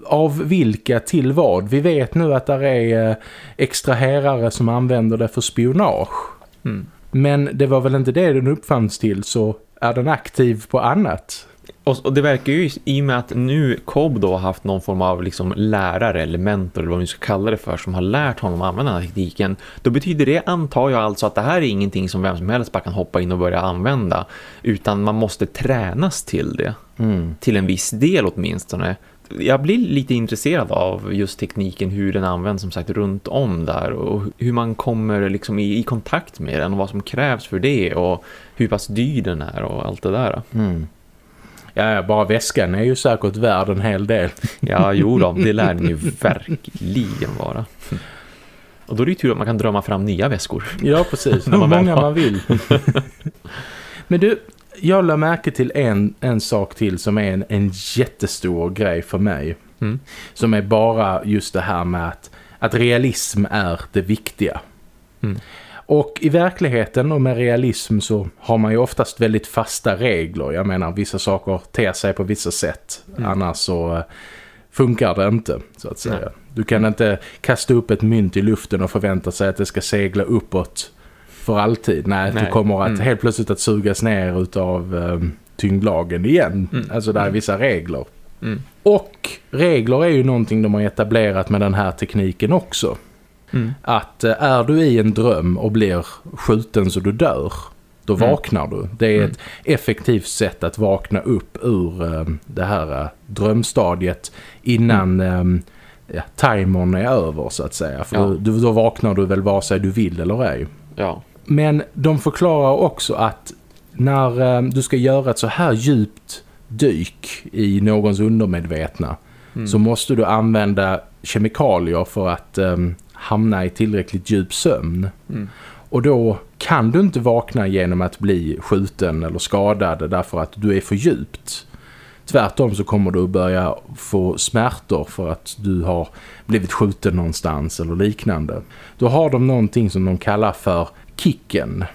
Av vilka till vad? Vi vet nu att det är eh, extraherare som använder det för spionage. Mm. Men det var väl inte det den uppfanns till så är den aktiv på annat? Och, och, det verkar ju i och med att nu Cobb då har haft någon form av liksom lärare eller mentor eller vad man ska kalla det för som har lärt honom att använda den här tekniken. Då betyder det antar jag alltså att det här är ingenting som vem som helst bara kan hoppa in och börja använda. Utan man måste tränas till det. Mm. Till en viss del åtminstone. Jag blir lite intresserad av just tekniken, hur den används som sagt runt om där och hur man kommer liksom i, i kontakt med den och vad som krävs för det och hur pass dyr den är och allt det där. Mm. Ja, bara väskan är ju säkert värd en hel del. Ja, jo då, det lär den ju verkligen vara. Och då är det ju tur att man kan drömma fram nya väskor. Ja, precis. Hur många man vill. Men du, jag lade märke till en, en sak till som är en, en jättestor grej för mig. Mm. Som är bara just det här med att, att realism är det viktiga. Mm. Och i verkligheten och med realism så har man ju oftast väldigt fasta regler. Jag menar, vissa saker ter sig på vissa sätt. Mm. Annars så eh, funkar det inte, så att säga. Nej. Du kan inte kasta upp ett mynt i luften och förvänta sig att det ska segla uppåt för alltid. Nej, Nej. du kommer att mm. helt plötsligt att sugas ner av um, ehm, tyngdlagen igen. Mm. Alltså där är mm. vissa regler. Mm. Och regler är ju någonting de har etablerat med den här tekniken också. Mm. Att eh, är du i en dröm och blir skjuten så du dör, då mm. vaknar du. Det är ett effektivt sätt att vakna upp ur um, det här uh, drömstadiet innan um, ja, timern är över så att säga. För ja. då, då vaknar du väl vare sig du vill eller ej. Ja. Men de förklarar också att när um, du ska göra ett så här djupt dyk i någons undermedvetna mm. så måste du använda kemikalier för att um, hamna i tillräckligt djup sömn. Mm. Och då kan du inte vakna genom att bli skjuten eller skadad därför att du är för djupt. Tvärtom så kommer du börja få smärtor för att du har blivit skjuten någonstans eller liknande. Då har de någonting som de kallar för kicken.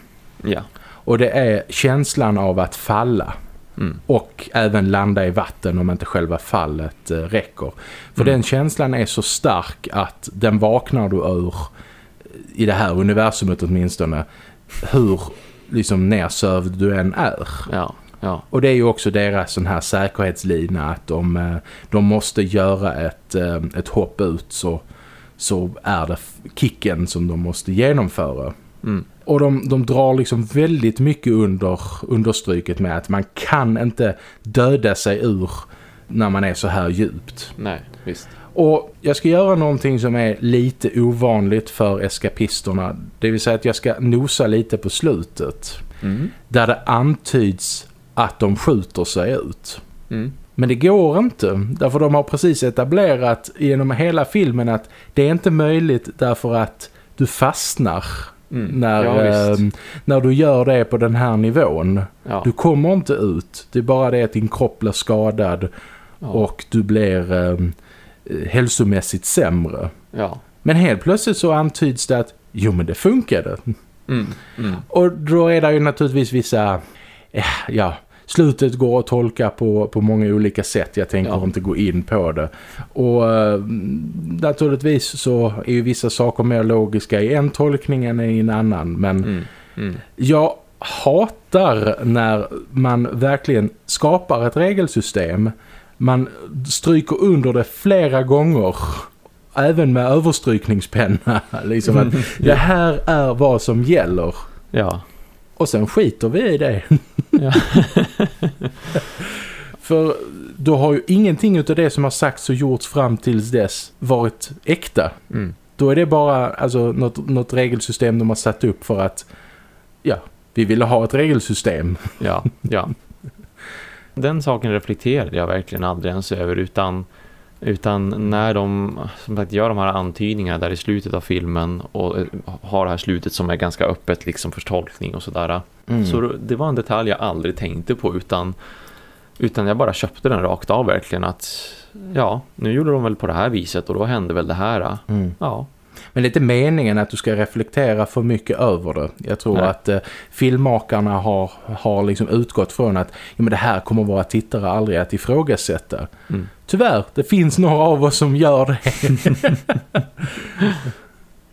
Ja. Och det är känslan av att falla. Mm. Och även landa i vatten om inte själva fallet eh, räcker. För mm. den känslan är så stark att den vaknar du ur i det här universumet åtminstone hur liksom nersövd du än är. Ja, ja. Och det är ju också deras sån här säkerhetslina att de, eh, de måste göra ett, eh, ett hopp ut så, så är det kicken som de måste genomföra. Mm. Och de, de drar liksom väldigt mycket under understryket med att man kan inte döda sig ur när man är så här djupt. Nej, visst. Och jag ska göra någonting som är lite ovanligt för eskapisterna. Det vill säga att jag ska nosa lite på slutet. Mm. Där det antyds att de skjuter sig ut. Mm. Men det går inte. Därför de har precis etablerat genom hela filmen att det är inte möjligt därför att du fastnar Mm. När, ja, eh, när du gör det på den här nivån. Ja. Du kommer inte ut. Det är bara det att din kropp blir skadad ja. och du blir eh, hälsomässigt sämre. Men helt plötsligt så antyds det att jo men det funkade. Mm. Mm. Och då är det ju naturligtvis vissa eh, ja, slutet går att tolka på, på många olika sätt. Jag tänker ja. inte gå in på det. Och uh, naturligtvis så är ju vissa saker mer logiska i en tolkning än i en annan. Men mm. Mm. jag hatar när man verkligen skapar ett regelsystem. Man stryker under det flera gånger även med överstrykningspenna. liksom att det här är vad som gäller. Ja. Och sen skiter vi i det. För då har ju ingenting av det som har sagts och gjorts fram tills dess varit äkta. Mm. Då är det bara alltså, något, något regelsystem de har satt upp för att ja, vi ville ha ett regelsystem. Ja, ja. Den saken reflekterade jag verkligen aldrig ens över utan, utan när de som sagt, gör de här antydningarna där i slutet av filmen och eh, har det här slutet som är ganska öppet liksom för tolkning och sådär. Mm. Så det var en detalj jag aldrig tänkte på utan, utan jag bara köpte den rakt av verkligen att ja, nu gjorde de väl på det här viset och då hände väl det här. Mm. Ja, men det är inte meningen att du ska reflektera för mycket över det. Jag tror Nej. att eh, filmmakarna har, har liksom utgått från att ja, men det här kommer våra tittare aldrig att ifrågasätta. Mm. Tyvärr, det finns några av oss som gör det.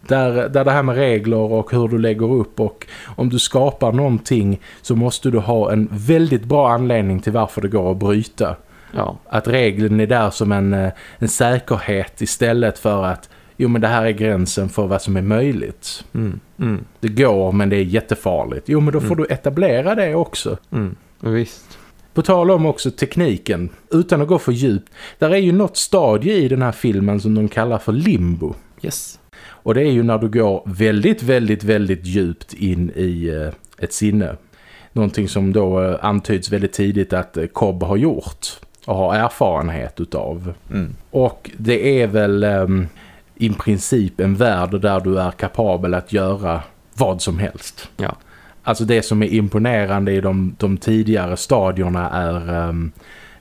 där, där det här med regler och hur du lägger upp och om du skapar någonting så måste du ha en väldigt bra anledning till varför det går att bryta. Ja. Att regeln är där som en, eh, en säkerhet istället för att jo men det här är gränsen för vad som är möjligt. Mm. Mm. Det går men det är jättefarligt. Jo men då får mm. du etablera det också. Mm. Visst. På tal om också tekniken, utan att gå för djupt. Där är ju något stadie i den här filmen som de kallar för limbo. Yes. Och det är ju när du går väldigt, väldigt, väldigt djupt in i eh, ett sinne. Någonting som då eh, antyds väldigt tidigt att eh, Cobb har gjort och har erfarenhet utav. Mm. Och det är väl... I princip en värld där du är kapabel att göra vad som helst. Ja. Alltså det som är imponerande i de, de tidigare stadierna är um,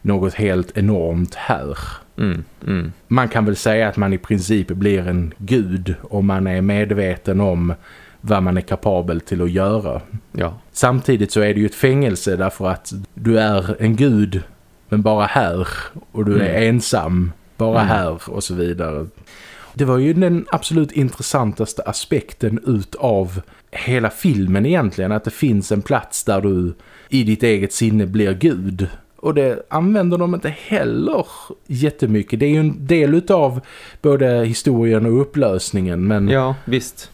något helt enormt här. Mm, mm. Man kan väl säga att man i princip blir en gud om man är medveten om vad man är kapabel till att göra. Ja. Samtidigt så är det ju ett fängelse därför att du är en gud men bara här och du är mm. ensam bara mm. här och så vidare. Det var ju den absolut intressantaste aspekten utav hela filmen egentligen. Att det finns en plats där du i ditt eget sinne blir Gud. Och det använder de inte heller jättemycket. Det är ju en del utav både historien och upplösningen. Men... Ja, visst.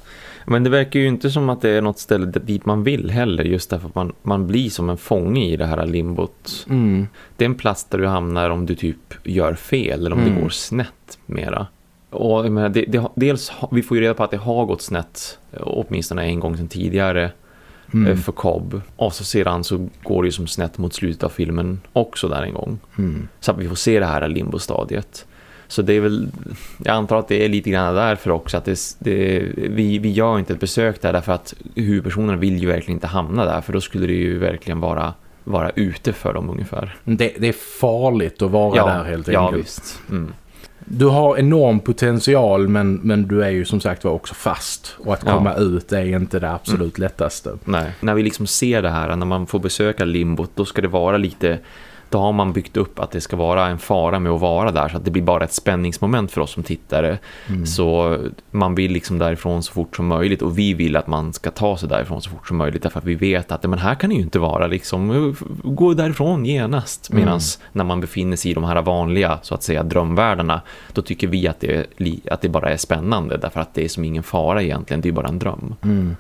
Men det verkar ju inte som att det är något ställe dit man vill heller just därför att man, man blir som en fånge i det här limbot. Mm. Det är en plats där du hamnar om du typ gör fel eller om mm. det går snett mera. Och jag menar, det, det, dels, vi får ju reda på att det har gått snett åtminstone en gång sedan tidigare mm. Eh, för Cobb. Och så sedan så går det ju som snett mot slutet av filmen också där en gång. Mm. Så att vi får se det här limbo-stadiet. Så det är väl, jag antar att det är lite grann därför också att det, det, vi, vi gör inte ett besök där därför att huvudpersonerna vill ju verkligen inte hamna där för då skulle det ju verkligen vara, vara ute för dem ungefär. Det, det är farligt att vara ja, där helt enkelt. Ja, visst. Mm du har enorm potential men, men du är ju som sagt var också fast. Och att komma ja. ut är inte det absolut mm. lättaste. Nej, när vi liksom ser det här, när man får besöka limbot, då ska det vara lite då har man byggt upp att det ska vara en fara med att vara där så att det blir bara ett spänningsmoment för oss som tittare. Mm. Så man vill liksom därifrån så fort som möjligt och vi vill att man ska ta sig därifrån så fort som möjligt därför att vi vet att men här kan det ju inte vara liksom, gå därifrån genast. Medan mm. när man befinner sig i de här vanliga så att säga drömvärldarna då tycker vi att det, att det bara är spännande därför att det är som ingen fara egentligen, det är bara en dröm. Mm.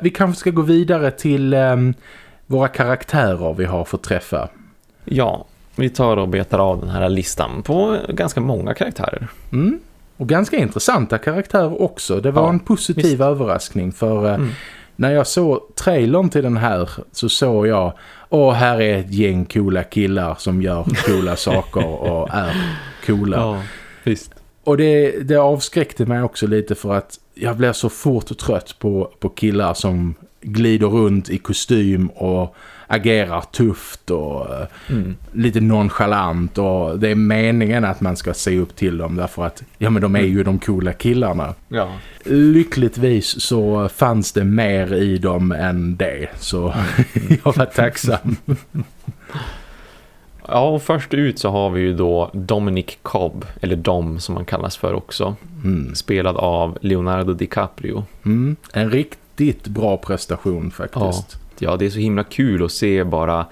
Vi kanske ska gå vidare till um, våra karaktärer vi har fått träffa. Ja, vi tar och betar av den här listan på ganska många karaktärer. Mm. Och ganska intressanta karaktärer också. Det var ja, en positiv visst. överraskning för eh, mm. när jag såg trailern till den här så såg jag Åh, här är ett gäng coola killar som gör coola saker och är coola. Ja, visst. Och det, det avskräckte mig också lite för att jag blev så fort och trött på, på killar som glider runt i kostym och agerar tufft och eh, mm. lite nonchalant och det är meningen att man ska se upp till dem därför att ja men de är ju de coola killarna. Ja. Lyckligtvis så fanns det mer i dem än det så mm. jag var tacksam. Ja, och först ut så har vi ju då Dominic Cobb, eller Dom som man kallas för också. Mm. Spelad av Leonardo DiCaprio. Mm. En riktigt bra prestation faktiskt. Ja ja, det är så himla kul att se bara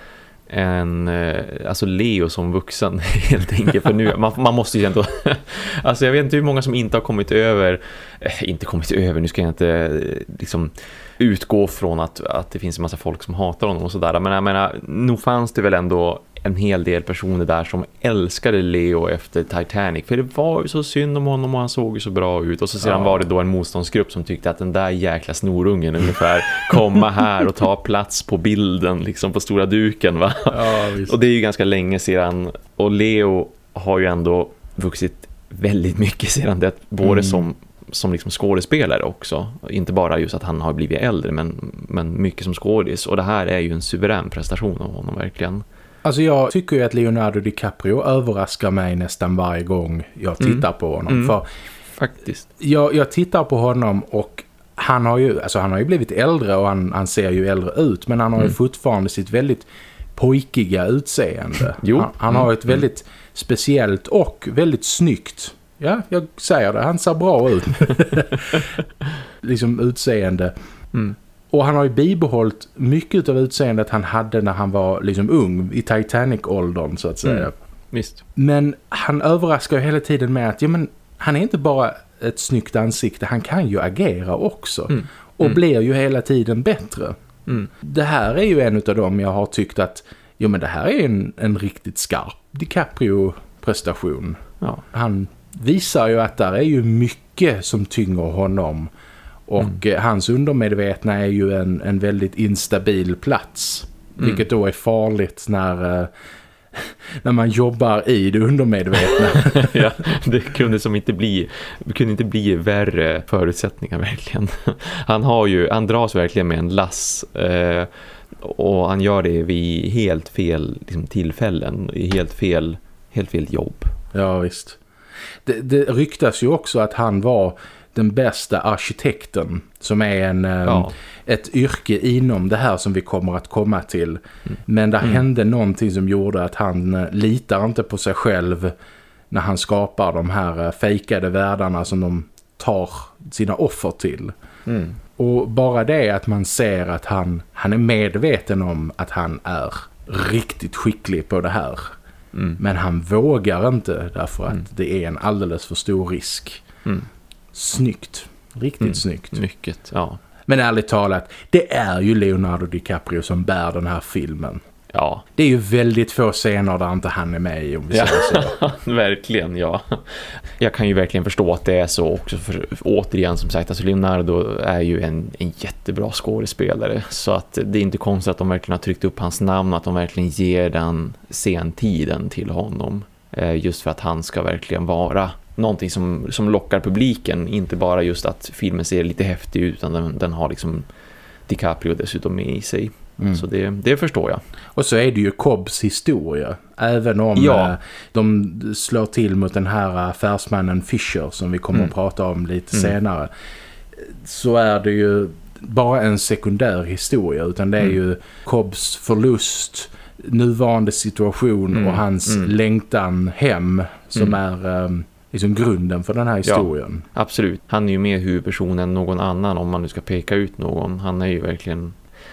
en, eh, alltså Leo som vuxen helt enkelt, för nu, man, man måste ju ändå alltså jag vet inte hur många som inte har kommit över eh, inte kommit över, nu ska jag inte eh, liksom utgå från att, att det finns en massa folk som hatar honom och sådär, men jag menar, nog fanns det väl ändå en hel del personer där som älskade Leo efter Titanic. För det var ju så synd om honom och han såg ju så bra ut. Och så sedan ja. var det då en motståndsgrupp som tyckte att den där jäkla snorungen ungefär komma här och ta plats på bilden liksom på stora duken va. Ja, och det är ju ganska länge sedan. Och Leo har ju ändå vuxit väldigt mycket sedan det. Både mm. som som liksom skådespelare också. Inte bara just att han har blivit äldre men, men mycket som skådis. Och det här är ju en suverän prestation av honom verkligen. Alltså jag tycker ju att Leonardo DiCaprio överraskar mig nästan varje gång jag mm. tittar mm. på honom. Mm. För Faktiskt. Jag, jag tittar på honom och han har ju, alltså han har ju blivit äldre och han, han ser ju äldre ut. Men han har mm. ju fortfarande sitt väldigt pojkiga utseende. Jo. Han, han har ett mm. väldigt speciellt och väldigt snyggt ja, jag säger det. Han ser bra ut. liksom utseende. Mm. Och han har ju bibehållit mycket av utseendet han hade när han var liksom ung. I Titanic-åldern så att säga. Mm. Visst. Men han överraskar ju hela tiden med att ja, men, han är inte bara ett snyggt ansikte. Han kan ju agera också. Mm. Och mm. blir ju hela tiden bättre. Mm. Det här är ju en av dem jag har tyckt att jo men det här är en, en riktigt skarp DiCaprio-prestation. Ja. Han visar ju att där är ju mycket som tynger honom. Och mm. Eh, hans undermedvetna är ju en, en väldigt instabil plats. Mm. Vilket då är farligt när, eh, när man jobbar i det undermedvetna. ja, det kunde som inte bli kunde inte bli värre förutsättningar verkligen. Han har ju, han dras verkligen med en lass eh, och han gör det vid helt fel liksom, tillfällen, i helt fel, helt fel jobb. Ja visst det, det ryktas ju också att han var den bästa arkitekten som är en, ehm, ja. ett yrke inom det här som vi kommer att komma till. Mm. Men det mm. hände någonting som gjorde att han eh, litar inte på sig själv när han skapar de här eh, fejkade världarna som de tar sina offer till. Mm. Och bara det att man ser att han, han är medveten om att han är riktigt skicklig på det här. Mm. Men han vågar inte därför att mm. det är en alldeles för stor risk. Mm. Snyggt. Riktigt mm. snyggt. Mycket, ja. Men ärligt talat, det är ju Leonardo DiCaprio som bär den här filmen. Ja. Det är ju väldigt få scener där inte han är med i, om vi ja. säger så. verkligen, ja. Jag kan ju verkligen förstå att det är så också. För, återigen, som sagt, alltså Leonardo är ju en, en jättebra skådespelare. Så att det är inte konstigt att de verkligen har tryckt upp hans namn. Att de verkligen ger den sentiden till honom. Eh, just för att han ska verkligen vara någonting som, som lockar publiken. Inte bara just att filmen ser lite häftig ut utan den, den har liksom DiCaprio dessutom med i sig. Mm. Så det, det förstår jag. Och så är det ju Cobbs historia. Även om ja. eh, de slår till mot den här affärsmannen Fisher som vi kommer mm. att prata om lite mm. senare. Så är det ju bara en sekundär historia utan det är mm. ju Cobbs förlust nuvarande situation och mm. hans mm. längtan hem som är... Um, liksom grunden för den här historien. Ja, absolut. Han är ju mer huvudperson än någon annan om man nu ska peka ut någon. Han är ju verkligen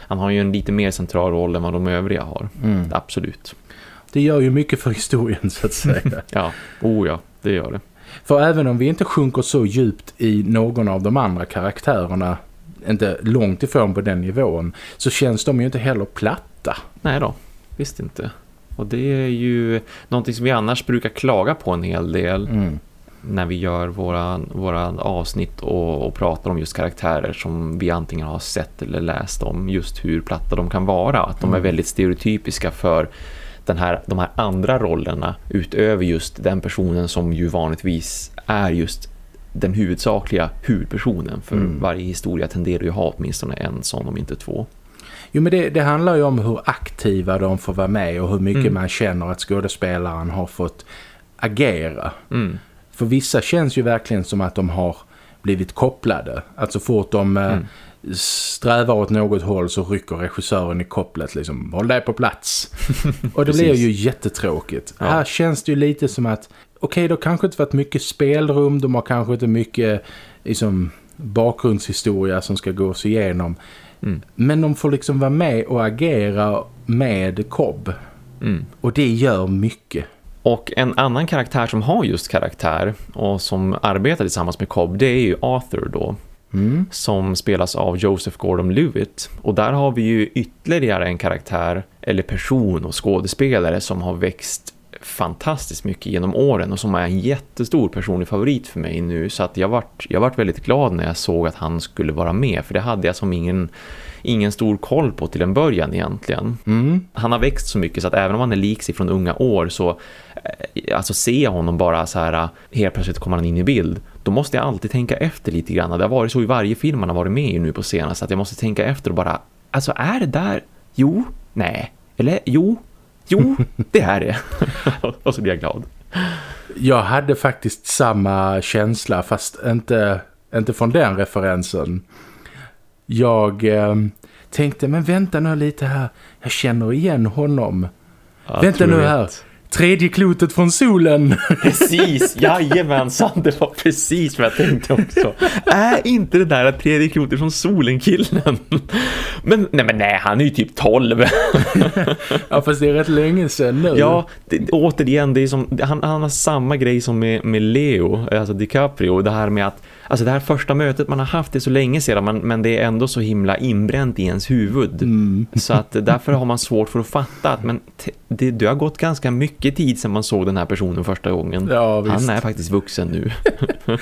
han har ju en lite mer central roll än vad de övriga har. Mm. Absolut. Det gör ju mycket för historien så att säga. ja, oh ja, det gör det. För även om vi inte sjunker så djupt i någon av de andra karaktärerna, inte långt ifrån på den nivån, så känns de ju inte heller platta. Nej då, visst inte. Och det är ju någonting som vi annars brukar klaga på en hel del. Mm när vi gör våra, våra avsnitt och, och, pratar om just karaktärer som vi antingen har sett eller läst om just hur platta de kan vara. Att de är mm. väldigt stereotypiska för den här, de här andra rollerna utöver just den personen som ju vanligtvis är just den huvudsakliga huvudpersonen för mm. varje historia tenderar ju att ha åtminstone en sån om inte två. Jo men det, det, handlar ju om hur aktiva de får vara med och hur mycket mm. man känner att skådespelaren har fått agera. Mm. För vissa känns ju verkligen som att de har blivit kopplade. Att så fort de eh, mm. strävar åt något håll så rycker regissören i kopplet liksom, håll dig på plats. och det blir ju jättetråkigt. Ja. Här känns det ju lite som att okej, okay, det har kanske inte varit mycket spelrum, de har kanske inte mycket liksom, bakgrundshistoria som ska gås igenom. Mm. Men de får liksom vara med och agera med Cobb. Mm. Och det gör mycket. Och en annan karaktär som har just karaktär och som arbetar tillsammans med Cobb det är ju Arthur då. Mm. som spelas av Joseph Gordon-Levitt. Och där har vi ju ytterligare en karaktär eller person och skådespelare som har växt fantastiskt mycket genom åren och som är en jättestor personlig favorit för mig nu så att jag vart, jag vart väldigt glad när jag såg att han skulle vara med för det hade jag som ingen, ingen stor koll på till en början egentligen. Mm. Han har växt så mycket så att även om han är lik sig från unga år så eh, alltså ser jag honom bara så här eh, helt plötsligt kommer han in i bild då måste jag alltid tänka efter lite grann. Det har varit så i varje film han har varit med i nu på senast att jag måste tänka efter och bara, alltså är det där? Jo, nej, eller jo, jo, det är det. och så blir jag glad. Jag hade faktiskt samma känsla fast inte, inte från den referensen. Jag eh, tänkte, men vänta nu lite här. Jag känner igen honom. Ja, vänta nu här. vet. Tredje klotet från solen. Precis, jajamensan, det var precis vad jag tänkte också. Är inte det där tredje klotet från solen-killen? Men nej, men nej, han är ju typ 12. ja, fast det är rätt länge sedan nu. Ja, det, återigen, det är som, han, han har samma grej som med, med Leo, alltså DiCaprio. Det här med att, alltså det här första mötet man har haft det så länge sedan, men, men det är ändå så himla inbränt i ens huvud. Mm. Så att därför har man svårt för att fatta att men det, det har gått ganska mycket tid sedan man såg den här personen första gången. Ja. Han är faktiskt vuxen nu.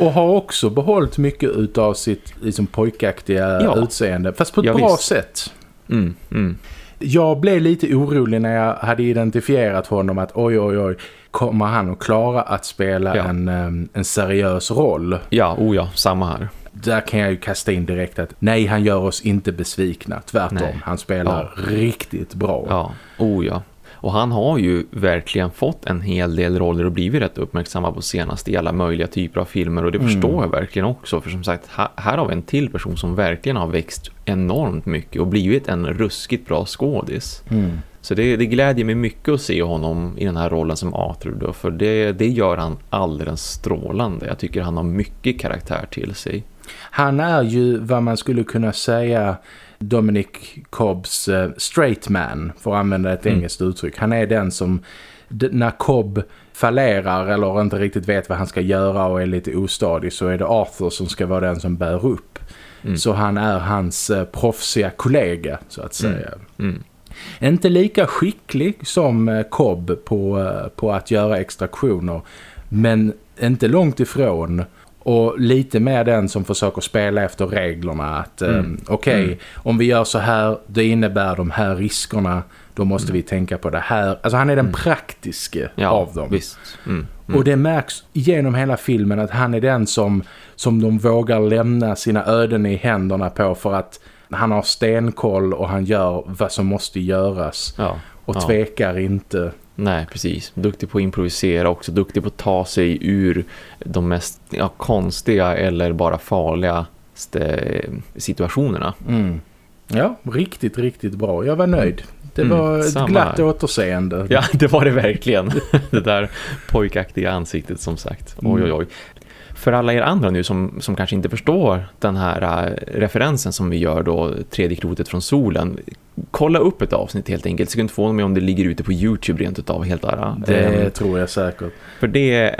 Och har också behållit mycket utav sitt liksom, pojkaktiga Ja. utseende. Fast på ett Ja, bra visst. sätt. Mm, mm. Jag blev lite orolig när jag hade identifierat honom att oj oj oj, kommer han att klara att spela Ja. en, em, en seriös roll? Ja, oh ja, samma här. Där kan jag ju kasta in direkt att nej, han gör oss inte besvikna. Tvärtom, Nej. han spelar riktigt bra. Ja, oh ja. Och han har ju verkligen fått en hel del roller och blivit rätt uppmärksamma på senast i alla möjliga typer av filmer och det Mm. förstår jag verkligen också för som sagt, här, här har vi en till person som verkligen har växt enormt mycket och blivit en ruskigt bra skådis. Mm. Så det, det glädjer mig mycket att se honom i den här rollen som Arthur då, för det, det gör han alldeles strålande. Jag tycker han har mycket karaktär till sig. Han är ju vad man skulle kunna säga Dominic Cobbs eh, straight man, för att använda ett Mm. engelskt uttryck. Han är den som, när Cobb fallerar eller inte riktigt vet vad han ska göra och är lite ostadig så är det Arthur som ska vara den som bär upp. Mm. Så han är hans eh, proffsiga kollega så att säga. Mm. Inte lika skicklig som eh, Cobb på, eh, på att göra extraktioner men inte långt ifrån och lite mer den som försöker spela efter reglerna att eh, Mm. okej, Mm. om vi gör så här det innebär de här riskerna då måste vi tänka på det här. Alltså han är den Mm. praktiske Ja, av dem. Mm. Mm. Och det märks genom hela filmen att han är den som, som de vågar lämna sina öden i händerna på för att han har stenkoll och han gör vad som måste göras Ja. och Ja. tvekar inte. Nej, precis. Duktig på att improvisera också. Duktig på att ta sig ur de mest ja, konstiga eller bara farligaste situationerna. Mm. Ja, riktigt, riktigt bra. Jag var nöjd. Det Mm, var ett samma glatt återseende. Ja, det var det verkligen. det där pojkaktiga ansiktet som sagt. Oj, oj, oj. För alla er andra nu som, som kanske inte förstår den här äh, referensen som vi gör då, tredje klotet från solen. Kolla upp ett avsnitt helt enkelt. Så kan inte få mig om det ligger ute på Youtube rent utav helt där. Det Ehm, tror jag säkert. För det,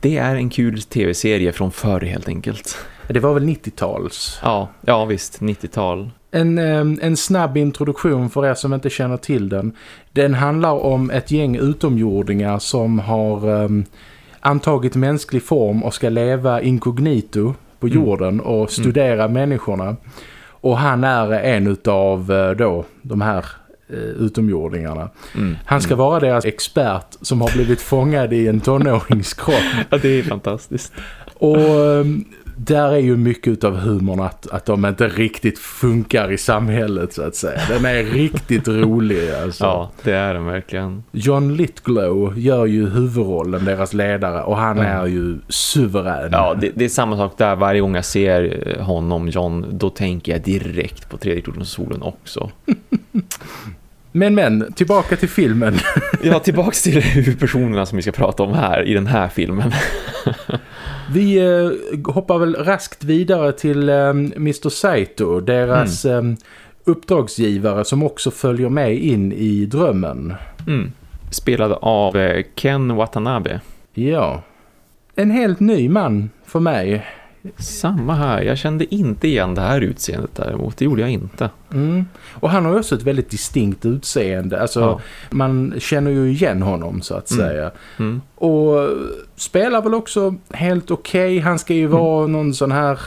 det är en kul tv-serie från förr helt enkelt. Det var väl 90-tals. Ja, ja visst, 90-tal. En, ehm, en snabb introduktion för er som inte känner till den. Den handlar om ett gäng utomjordingar som har ehm, antagit mänsklig form och ska leva inkognito på Mm. jorden och studera människorna. Och han är en utav eh, då de här eh, utomjordingarna. Mm. Han ska vara deras expert som har blivit fångad i en tonåringskropp. Ja, det är fantastiskt. Och ehm, där är ju mycket utav humorn att, att de inte riktigt funkar i samhället så att säga. Den är riktigt rolig alltså. Ja, det är den verkligen. John Lithgow gör ju huvudrollen, deras ledare, och han Mm. är ju suverän. Ja, det, det är samma sak där. Varje gång jag ser eh, honom, John, då tänker jag direkt på tredje från solen också. Men men, tillbaka till filmen. Ja, tillbaks till huvudpersonerna som vi ska prata om här i den här filmen. Vi eh, hoppar väl raskt vidare till eh, Mr. Saito, deras eh, uppdragsgivare som också följer med in i drömmen. Mm. Spelad av eh, Ken Watanabe. Ja. En helt ny man för mig. Samma här. Jag kände inte igen det här utseendet däremot. Det gjorde jag inte. Mm. Och han har också ett väldigt distinkt utseende. Alltså ja. man känner ju igen honom så att mm. säga. Mm. Och spelar väl också helt okej. Okay. Han ska ju mm. vara någon sån här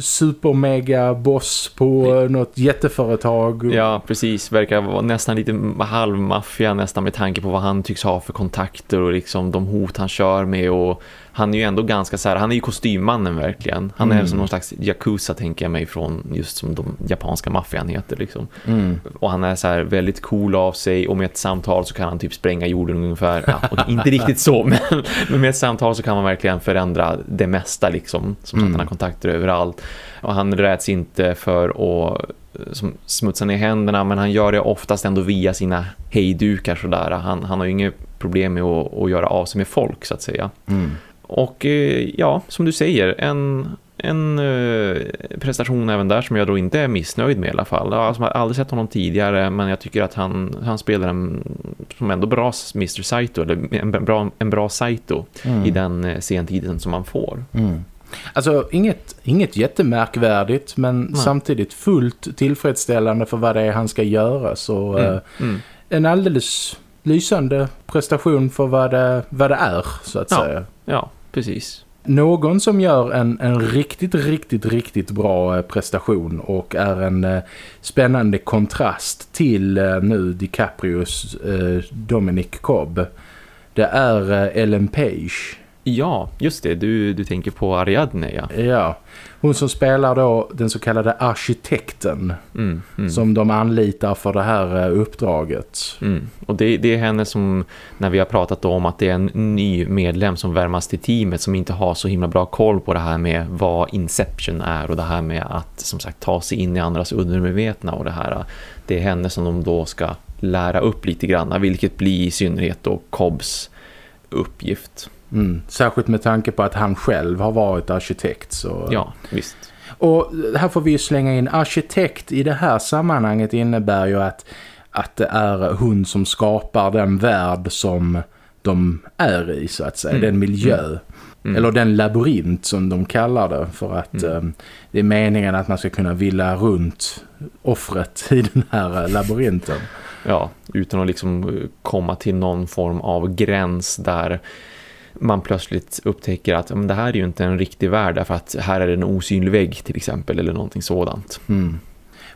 supermega boss på något jätteföretag. Ja, precis. Verkar vara nästan lite halvmaffia nästan med tanke på vad han tycks ha för kontakter och liksom de hot han kör med och han är ju ändå ganska så här, han är ju kostymmannen verkligen. Han är mm. som någon slags Yakuza tänker jag mig från just som de japanska maffian heter liksom. Mm. Och han är så här väldigt cool av sig och med ett samtal så kan han typ spränga jorden ungefär. Ja, inte riktigt så men, men, med ett samtal så kan man verkligen förändra det mesta liksom. Som mm. att han har kontakter överallt. Och han räds inte för att som smutsa ner händerna men han gör det oftast ändå via sina hejdukar sådär. Han, han har ju inget problem med att, att göra av sig med folk så att säga. Mm. Och eh, ja, som du säger, en, en uh, prestation även där som jag då inte är missnöjd med i alla fall. Jag har aldrig sett honom tidigare men jag tycker att han, han spelar en som ändå bra Mr. Saito eller en bra, en bra Saito mm. i den uh, sentiden som man får. Mm. Alltså inget, inget jättemärkvärdigt men Nej. samtidigt fullt tillfredsställande för vad det är han ska göra så mm. Uh, en alldeles lysande prestation för vad det, vad det är så att ja. säga. Ja, precis. Någon som gör en, en riktigt, riktigt, riktigt bra eh, prestation och är en eh, spännande kontrast till eh, nu DiCaprios eh, Dominic Cobb. Det är eh, Ellen Page. Ja, just det. Du, du tänker på Ariadne, ja. Ja, hon som spelar då den så kallade arkitekten mm, mm. som de anlitar för det här eh, uppdraget. Mm. Och det, det, är henne som, när vi har pratat om att det är en ny medlem som värmas till teamet som inte har så himla bra koll på det här med vad Inception är och det här med att som sagt ta sig in i andras undermedvetna och det här. Det är henne som de då ska lära upp lite grann, vilket blir i synnerhet då Cobbs uppgift. Mm. Särskilt med tanke på att han själv har varit arkitekt. Så... Ja, visst. Och här får vi slänga in arkitekt i det här sammanhanget innebär ju att, att det är hon som skapar den värld som de är i så att säga, mm. den miljö. Mm. mm. Eller den labyrint som de kallar det för att mm. um, det är meningen att man ska kunna villa runt offret i den här labyrinten. Ja, utan att liksom komma till någon form av gräns där man plötsligt upptäcker att men det här är ju inte en riktig värld därför att här är det en osynlig vägg till exempel eller någonting sådant. Mm.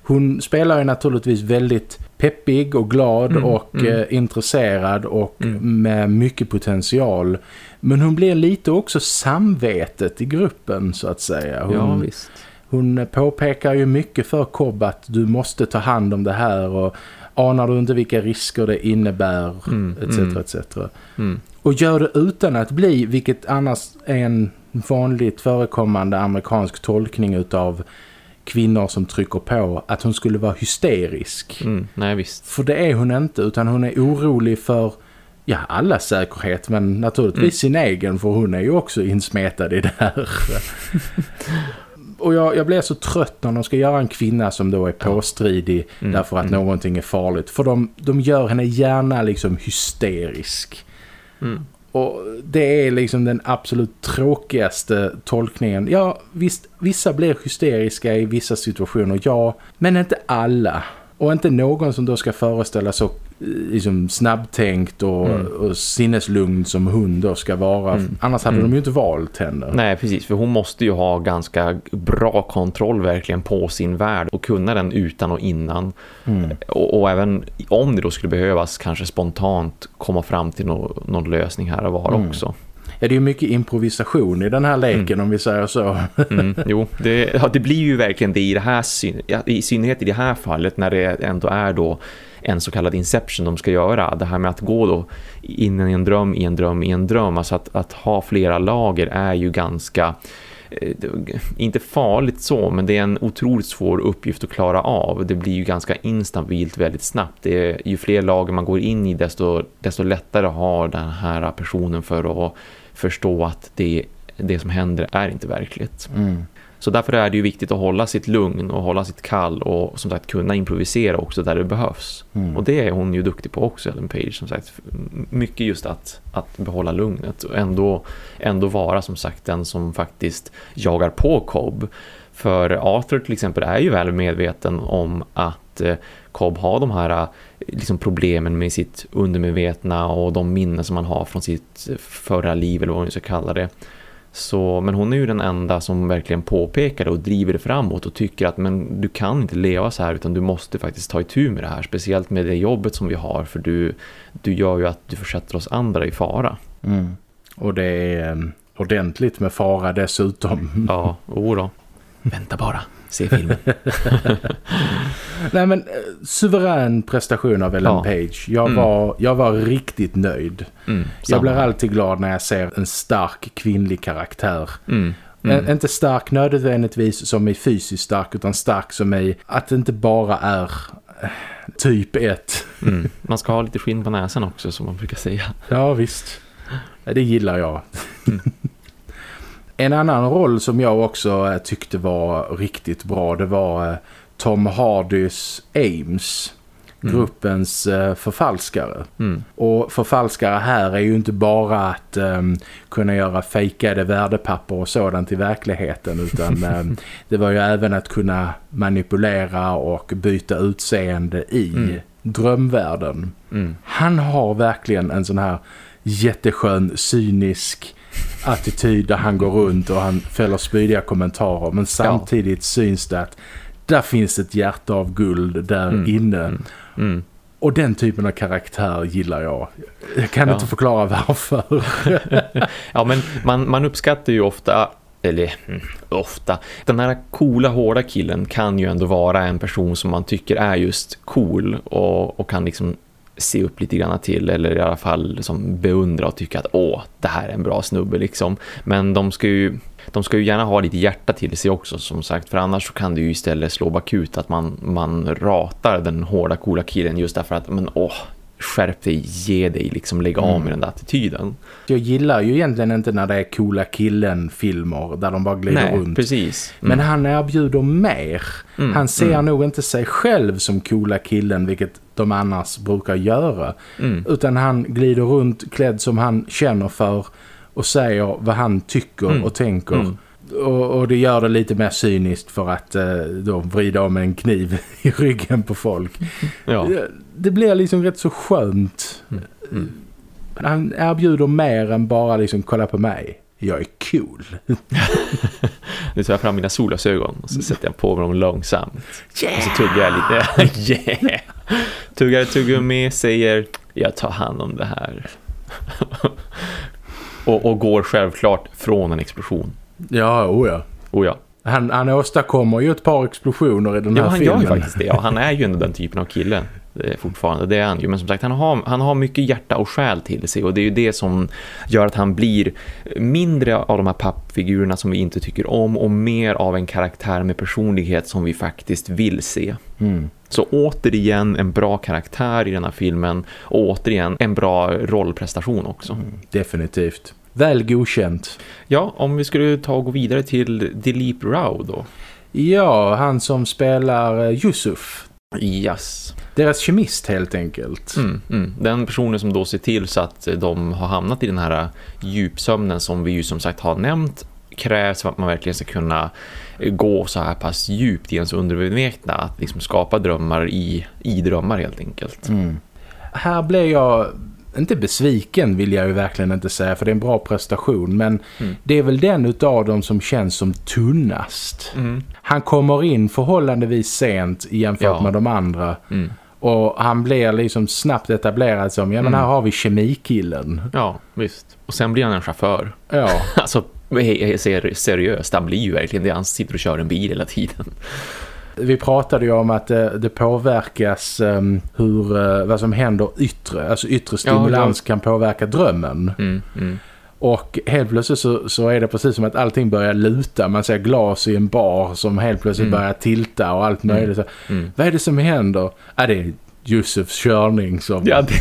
Hon spelar ju naturligtvis väldigt peppig och glad mm, och mm. Eh, intresserad och mm. med mycket potential. Men hon blir lite också samvetet i gruppen så att säga. Hon, ja, visst. hon påpekar ju mycket för Cobb att du måste ta hand om det här och anar du inte vilka risker det innebär etc. Mm. etc. Och gör det utan att bli, vilket annars är en vanligt förekommande amerikansk tolkning utav kvinnor som trycker på att hon skulle vara hysterisk. Mm, nej visst. För det är hon inte utan hon är orolig för ja, alla säkerhet men naturligtvis mm. sin egen för hon är ju också insmetad i det här. och jag, jag blir så trött när de ska göra en kvinna som då är påstridig mm. därför att mm. någonting är farligt. För de, de gör henne gärna liksom hysterisk. Mm. Och det är liksom den absolut tråkigaste tolkningen. Ja, visst, vissa blir hysteriska i vissa situationer, ja. Men inte alla. Och inte någon som då ska föreställa så liksom snabbtänkt och, mm. och sinneslugn som hon då ska vara. Mm. Annars hade mm. de ju inte valt henne. Nej, precis. För hon måste ju ha ganska bra kontroll verkligen på sin värld och kunna den utan och innan. Mm. Och, och, även om det då skulle behövas kanske spontant komma fram till no någon lösning här och var mm. också. Ja, det är ju mycket improvisation i den här leken mm. om vi säger så. mm, jo, det, ja, det blir ju verkligen det i det här i synnerhet i det här fallet när det ändå är då en så kallad inception de ska göra. Det här med att gå då in i en dröm, i en dröm, i en dröm. Alltså att, att ha flera lager är ju ganska eh, inte farligt så, men det är en otroligt svår uppgift att klara av. Det blir ju ganska instabilt väldigt snabbt. Det är, ju fler lager man går in i desto, desto lättare har den här personen för att förstå att det, det som händer är inte verkligt. Mm. Så därför är det ju viktigt att hålla sitt lugn och hålla sitt kall och som sagt kunna improvisera också där det behövs. Mm. Och det är hon ju duktig på också, Ellen Page som sagt. Mycket just att, att behålla lugnet och ändå, ändå vara som sagt den som faktiskt jagar på Cobb. För Arthur till exempel är ju väl medveten om att eh, Cobb har de här eh, liksom problemen med sitt undermedvetna och de minnen som man har från sitt förra liv eller vad man ska kalla det. Så, men hon är ju den enda som verkligen påpekar det och driver det framåt och tycker att men du kan inte leva så här utan du måste faktiskt ta itu med det här. Speciellt med det jobbet som vi har för du, du gör ju att du försätter oss andra i fara. Mm. Och det är um, ordentligt med fara dessutom. Ja, o då. Vänta bara, se filmen. Nej men, eh, suverän prestation av Ellen Ja. Page. Jag, Mm. var, jag var riktigt nöjd. Mm, Jag blir alltid glad när jag ser en stark kvinnlig karaktär. Mm, mm, inte stark nödvändigtvis som är fysiskt stark utan stark som är att det inte bara är eh, typ 1. mm. Man ska ha lite skinn på näsan också som man brukar säga. Ja visst, det gillar jag. Mm. En annan roll som jag också eh, tyckte var riktigt bra det var eh, Tom Hardys Ames, Mm. gruppens eh, förfalskare. Mm. Och förfalskare här är ju inte bara att ehm, kunna göra fejkade värdepapper och sådant i verkligheten utan ehm, det var ju även att kunna manipulera och byta utseende i Mm. drömvärlden. Mm. Han har verkligen en sån här jätteskön, cynisk attityd där han går runt och han fäller spydiga kommentarer men samtidigt syns det att där finns ett hjärta av guld där Mm. inne. Mm. Mm. Och den typen av karaktär gillar jag. Jag kan Ja. inte förklara varför. Ja, men man, man uppskattar ju ofta, eller mm, ofta, den här coola, hårda killen kan ju ändå vara en person som man tycker är just cool och, och kan liksom se upp lite grann till eller i alla fall som beundra och tycka att åh, det här är en bra snubbe liksom. Men de ska ju de ska ju gärna ha lite hjärta till sig också som sagt för annars så kan det ju istället slå bakut att man, man ratar den hårda coola killen just därför att men åh, skärp dig, ge dig, liksom lägg av Mm. med den där attityden. Jag gillar ju egentligen inte när det är coola killen-filmer där de bara glider Nej, runt. precis. Mm. Men han erbjuder mer. Mm, Han ser mm, nog inte sig själv som coola killen, vilket de annars brukar göra. mm, Utan han glider runt klädd som han känner för och säger vad han tycker Mm, och tänker. mm. Och, och det gör det lite mer cyniskt för att eh, då vrida om en kniv i ryggen på folk. ja. Det, det blir liksom rätt så skönt. Mm. Han erbjuder mer än bara liksom kolla på mig. Jag är cool. Nu tar jag fram mina solglasögon och så sätter jag på dem långsamt. Och så tuggar jag lite. yeah! Tuggar tuggummi, säger jag tar hand om det här. och, och går självklart från en explosion. Ja, oh ja. Oh ja. Han, han åstadkommer ju ett par explosioner i den Ja, här han filmen. gör ju faktiskt det. Ja, han är ju den typen av kille. Är fortfarande, det är han ju. Men som sagt, han har, han har mycket hjärta och själ till sig. Och det är ju det som gör att han blir mindre av de här pappfigurerna som vi inte tycker om. Och mer av en karaktär med personlighet som vi faktiskt vill se. Mm. Så återigen en bra karaktär i den här filmen. Och återigen en bra rollprestation också. Definitivt. Väl godkänt. Ja, om vi skulle ta och gå vidare till Dilip Rao då. Ja, han som spelar eh, Yusuf. Yes. Deras kemist helt enkelt. Mm, mm. Den personen som då ser till så att de har hamnat i den här djupsömnen som vi ju som sagt har nämnt krävs för att man verkligen ska kunna gå så här pass djupt i ens undermedvetna att liksom skapa drömmar i, i drömmar helt enkelt. Mm. Här blev jag inte besviken vill jag ju verkligen inte säga för det är en bra prestation men Mm. det är väl den utav dem som känns som tunnast. Mm. Han kommer in förhållandevis sent jämfört Ja. med de andra Mm. och han blir liksom snabbt etablerad som, ja men Mm. här har vi kemikillen. Ja, visst. Och sen blir han en chaufför. Ja, Alltså, ser, seriöst, han blir ju verkligen det. Han sitter och kör en bil hela tiden. vi pratade ju om att det, det påverkas um, hur, eh, vad som händer yttre, alltså yttre stimulans kan påverka drömmen. Mm, mm. Och helt plötsligt så, så är det precis som att allting börjar luta. Man ser glas i en bar som helt plötsligt Mm. börjar tilta och allt möjligt. Så, Mm. Vad är det som händer? Ja, det, Josefs körning som... Ja, det,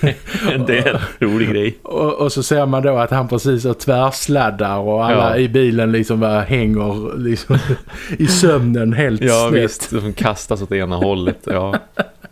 det är en rolig grej. Och, och, så ser man då att han precis har tvärsladdar och alla ja. i bilen liksom bara hänger liksom i sömnen helt Ja snett. visst, som kastas åt ena hållet. Ja,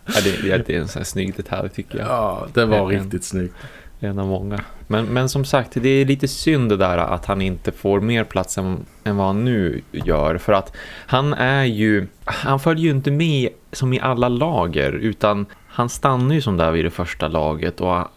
ja det, det är en sån här snygg detalj tycker jag. Ja, det var en, riktigt snyggt. En av många. Men, men som sagt, det är lite synd det där att han inte får mer plats än, än vad han nu gör. För att han är ju, han följer ju inte med som i alla lager utan han stannar ju som där vid det första laget och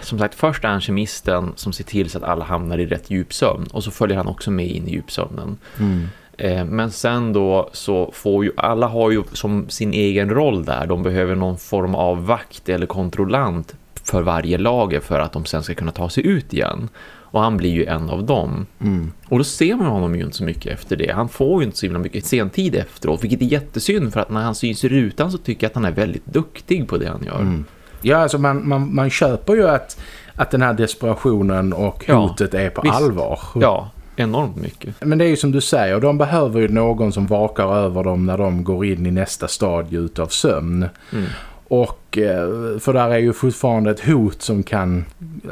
som sagt, först är han kemisten som ser till så att alla hamnar i rätt djupsömn och så följer han också med in i djupsömnen. Mm. Eh, men sen då så får ju, alla har ju som sin egen roll där. De behöver någon form av vakt eller kontrollant för varje lager för att de sen ska kunna ta sig ut igen. Och han blir ju en av dem. Mm. Och då ser man honom ju inte så mycket efter det. Han får ju inte så himla mycket sentid efteråt. Vilket är jättesynd för att när han syns i rutan så tycker jag att han är väldigt duktig på det han gör. Mm. Ja, alltså man, man, man köper ju att, att den här desperationen och hotet ja, är på visst. allvar. Ja, enormt mycket. Men det är ju som du säger, de behöver ju någon som vakar över dem när de går in i nästa stadie utav sömn. Mm. Och eh, för där är ju fortfarande ett hot som kan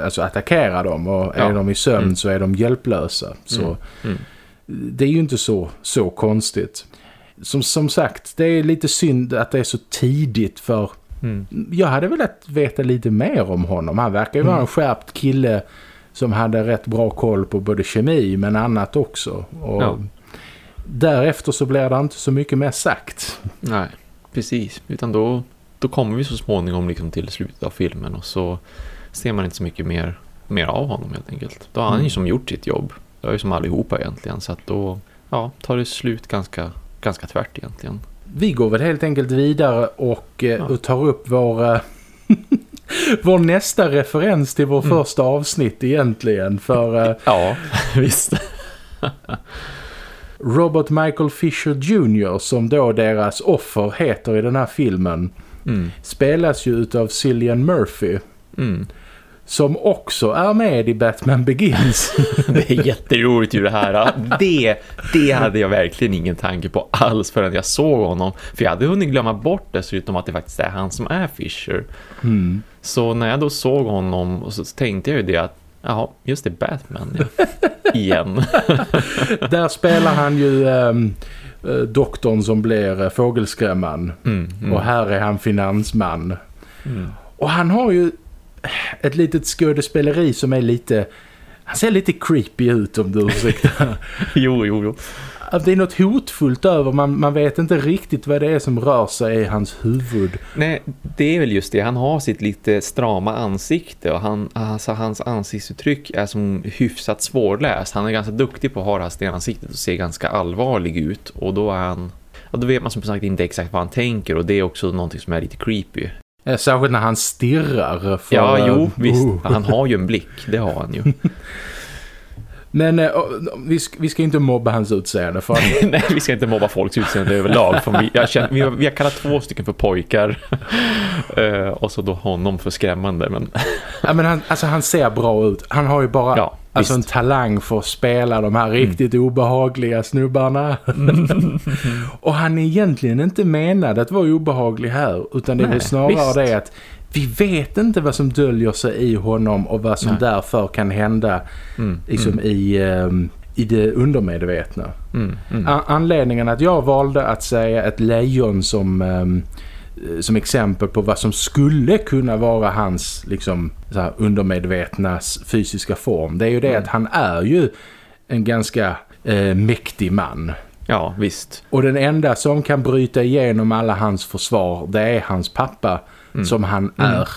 alltså attackera dem och är de i sömn mm. så är de hjälplösa. Så mm. Mm. det är ju inte så, så konstigt. Som, som sagt, det är lite synd att det är så tidigt för mm. jag hade velat veta lite mer om honom. Han verkar ju vara mm. en skärpt kille som hade rätt bra koll på både kemi men annat också. Och ja. därefter så blir det inte så mycket mer sagt. Nej, precis. Utan då då kommer vi så småningom liksom till slutet av filmen och så ser man inte så mycket mer, mer av honom helt enkelt. Då har han ju mm. som gjort sitt jobb. Det är ju som allihopa egentligen så att då ja, tar det slut ganska, ganska tvärt egentligen. Vi går väl helt enkelt vidare och, eh, ja. och tar upp vår, eh, vår nästa referens till vår mm. första avsnitt egentligen. För, eh, ja, visst. Robert Michael Fisher Jr. som då deras offer heter i den här filmen mm. spelas ju utav Cillian Murphy. Mm. Som också är med i Batman Begins. det är jätteroligt ju det här. Det, det hade jag verkligen ingen tanke på alls förrän jag såg honom. För jag hade hunnit glömma bort dessutom att det faktiskt är han som är Fisher. Mm. Så när jag då såg honom så tänkte jag ju det att Ja, just det, Batman. Ja. Igen. Där spelar han ju um, doktorn som blir uh, fågelskrämman. Mm, mm. Och här är han finansman. Mm. Och han har ju ett litet skådespeleri som är lite... Han ser lite creepy ut om du ursäktar. jo, jo, jo att det är något hotfullt över. Man, man vet inte riktigt vad det är som rör sig i hans huvud. Nej, det är väl just det. Han har sitt lite strama ansikte och han, alltså, hans ansiktsuttryck är som hyfsat svårläst. Han är ganska duktig på att ha det här stenansiktet och ser ganska allvarlig ut. Och då är han... Och då vet man som sagt inte exakt vad han tänker och det är också någonting som är lite creepy. Särskilt när han stirrar. För, ja, jo, visst. Uh. Han har ju en blick, det har han ju. Men äh, vi, ska, vi ska inte mobba hans utseende. För... Nej, vi ska inte mobba folks utseende överlag. För vi, jag känner, vi, har, vi har kallat två stycken för pojkar. uh, och så då honom för skrämmande. Men... ja, men han, alltså, han ser bra ut. Han har ju bara ja, alltså, en talang för att spela de här riktigt mm. obehagliga snubbarna. och han är egentligen inte menad att vara obehaglig här. Utan det är Nej, snarare visst. det att vi vet inte vad som döljer sig i honom och vad som Nej. därför kan hända mm, liksom mm. I, um, i det undermedvetna. Mm, mm. Anledningen att jag valde att säga ett lejon som, um, som exempel på vad som skulle kunna vara hans liksom, så här, undermedvetnas fysiska form. Det är ju det mm. att han är ju en ganska uh, mäktig man. Ja, visst. Och den enda som kan bryta igenom alla hans försvar, det är hans pappa- mm. som han mm. är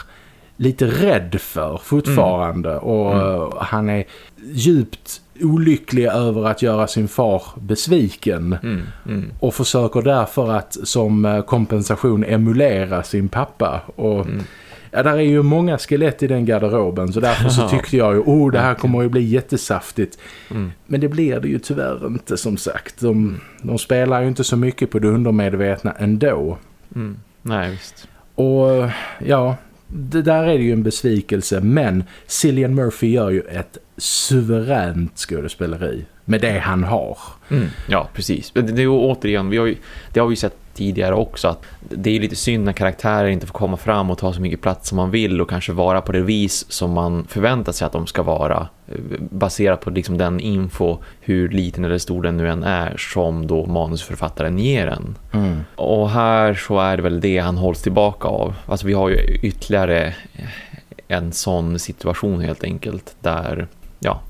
lite rädd för fortfarande mm. och mm. han är djupt olycklig över att göra sin far besviken mm, mm. och försöker därför att som eh, kompensation emulera sin pappa och mm. ja, där är ju många skelett i den garderoben så därför så tyckte jag ju, oh det här kommer ju bli jättesaftigt mm. men det blir det ju tyvärr inte som sagt de, de spelar ju inte så mycket på det undermedvetna ändå Nej visst och ja, det där är ju en besvikelse. Men Cillian Murphy gör ju ett suveränt skådespeleri med det han har. Mm, ja, precis. Det, det är återigen, vi har ju, det har vi sett tidigare också att det är lite synd när karaktärer inte får komma fram och ta så mycket plats som man vill och kanske vara på det vis som man förväntar sig att de ska vara eh, baserat på liksom den info hur liten eller stor den nu än är som då manusförfattaren ger en. Mm. Och här så är det väl det han hålls tillbaka av. Alltså vi har ju ytterligare en sån situation helt enkelt där ja,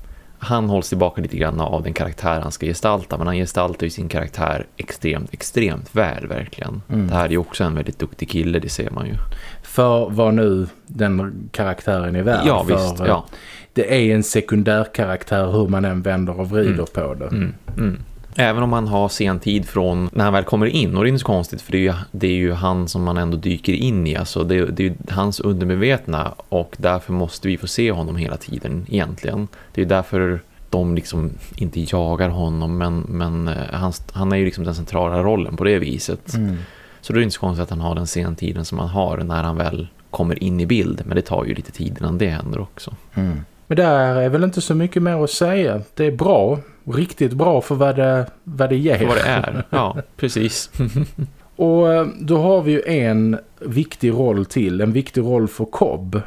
han hålls tillbaka lite grann av den karaktär han ska gestalta men han gestaltar ju sin karaktär extremt, extremt väl verkligen. Mm. Det här är ju också en väldigt duktig kille, det ser man ju. För vad nu den karaktären är värd. Ja för, visst, eh, ja. Det är en sekundär karaktär hur man än vänder och vrider Mm. på det. Mm, mm. Även om han har sen tid från när han väl kommer in och det är inte så konstigt för det är ju, det är ju han som man ändå dyker in i alltså det, det är ju hans undermedvetna och därför måste vi få se honom hela tiden egentligen. Det är ju därför de liksom inte jagar honom men, men eh, han, han är ju liksom den centrala rollen på det viset. Mm. Så det är inte så konstigt att han har den sentiden som han har när han väl kommer in i bild men det tar ju lite tid innan det händer också. Mm. Men där är väl inte så mycket mer att säga. Det är bra. Riktigt bra för vad det, vad det ger. För vad det är, ja precis. Och eh, då har vi ju en viktig roll till. En viktig roll för Cobb.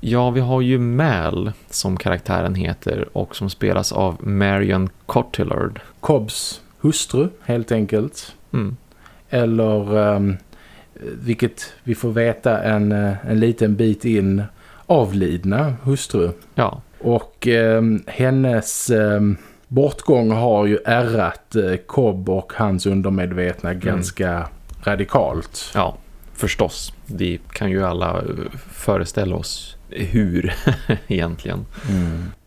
Ja, vi har ju Mal som karaktären heter och som spelas av Marion Cotillard. Cobbs hustru helt enkelt. Mm. Eller ehm, vilket vi får veta en, eh, en liten bit in avlidna hustru. Ja, Och ehm, hennes ehm, bortgång har ju ärrat eh, Cobb och hans undermedvetna ganska radikalt. ja, förstås. Vi kan ju alla eh, föreställa oss hur egentligen.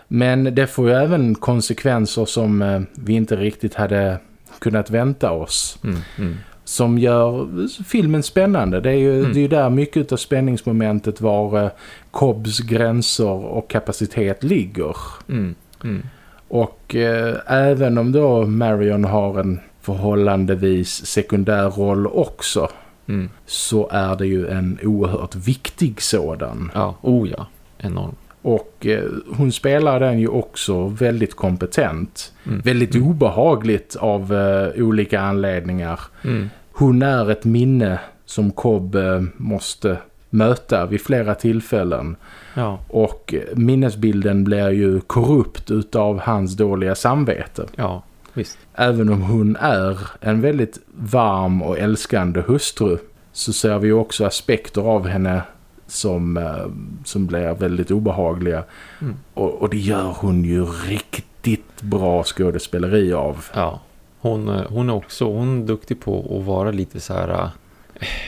Men det får ju även konsekvenser som eh, vi inte riktigt hade kunnat vänta oss. Mm, mm, Som gör filmen spännande. Det är ju, Mm. det är ju där mycket av spänningsmomentet var eh, Cobbs gränser och kapacitet ligger. Mm, mm. Och eh, även om då Marion har en förhållandevis sekundär roll också Mm. så är det ju en oerhört viktig sådan. Ja, oh ja, enorm. Och eh, hon spelar den ju också väldigt kompetent. Mm. Väldigt obehagligt av eh, olika anledningar. Mm. Hon är ett minne som Cobb eh, måste möta vid flera tillfällen. Ja, Och minnesbilden blir ju korrupt utav hans dåliga samvete. ja, visst. Även om hon är en väldigt varm och älskande hustru så ser vi också aspekter av henne som, eh, som blir väldigt obehagliga. Mm. Och, och det gör hon ju riktigt bra skådespeleri av. Ja, hon, eh, hon är också hon är duktig på att vara lite så här, eh,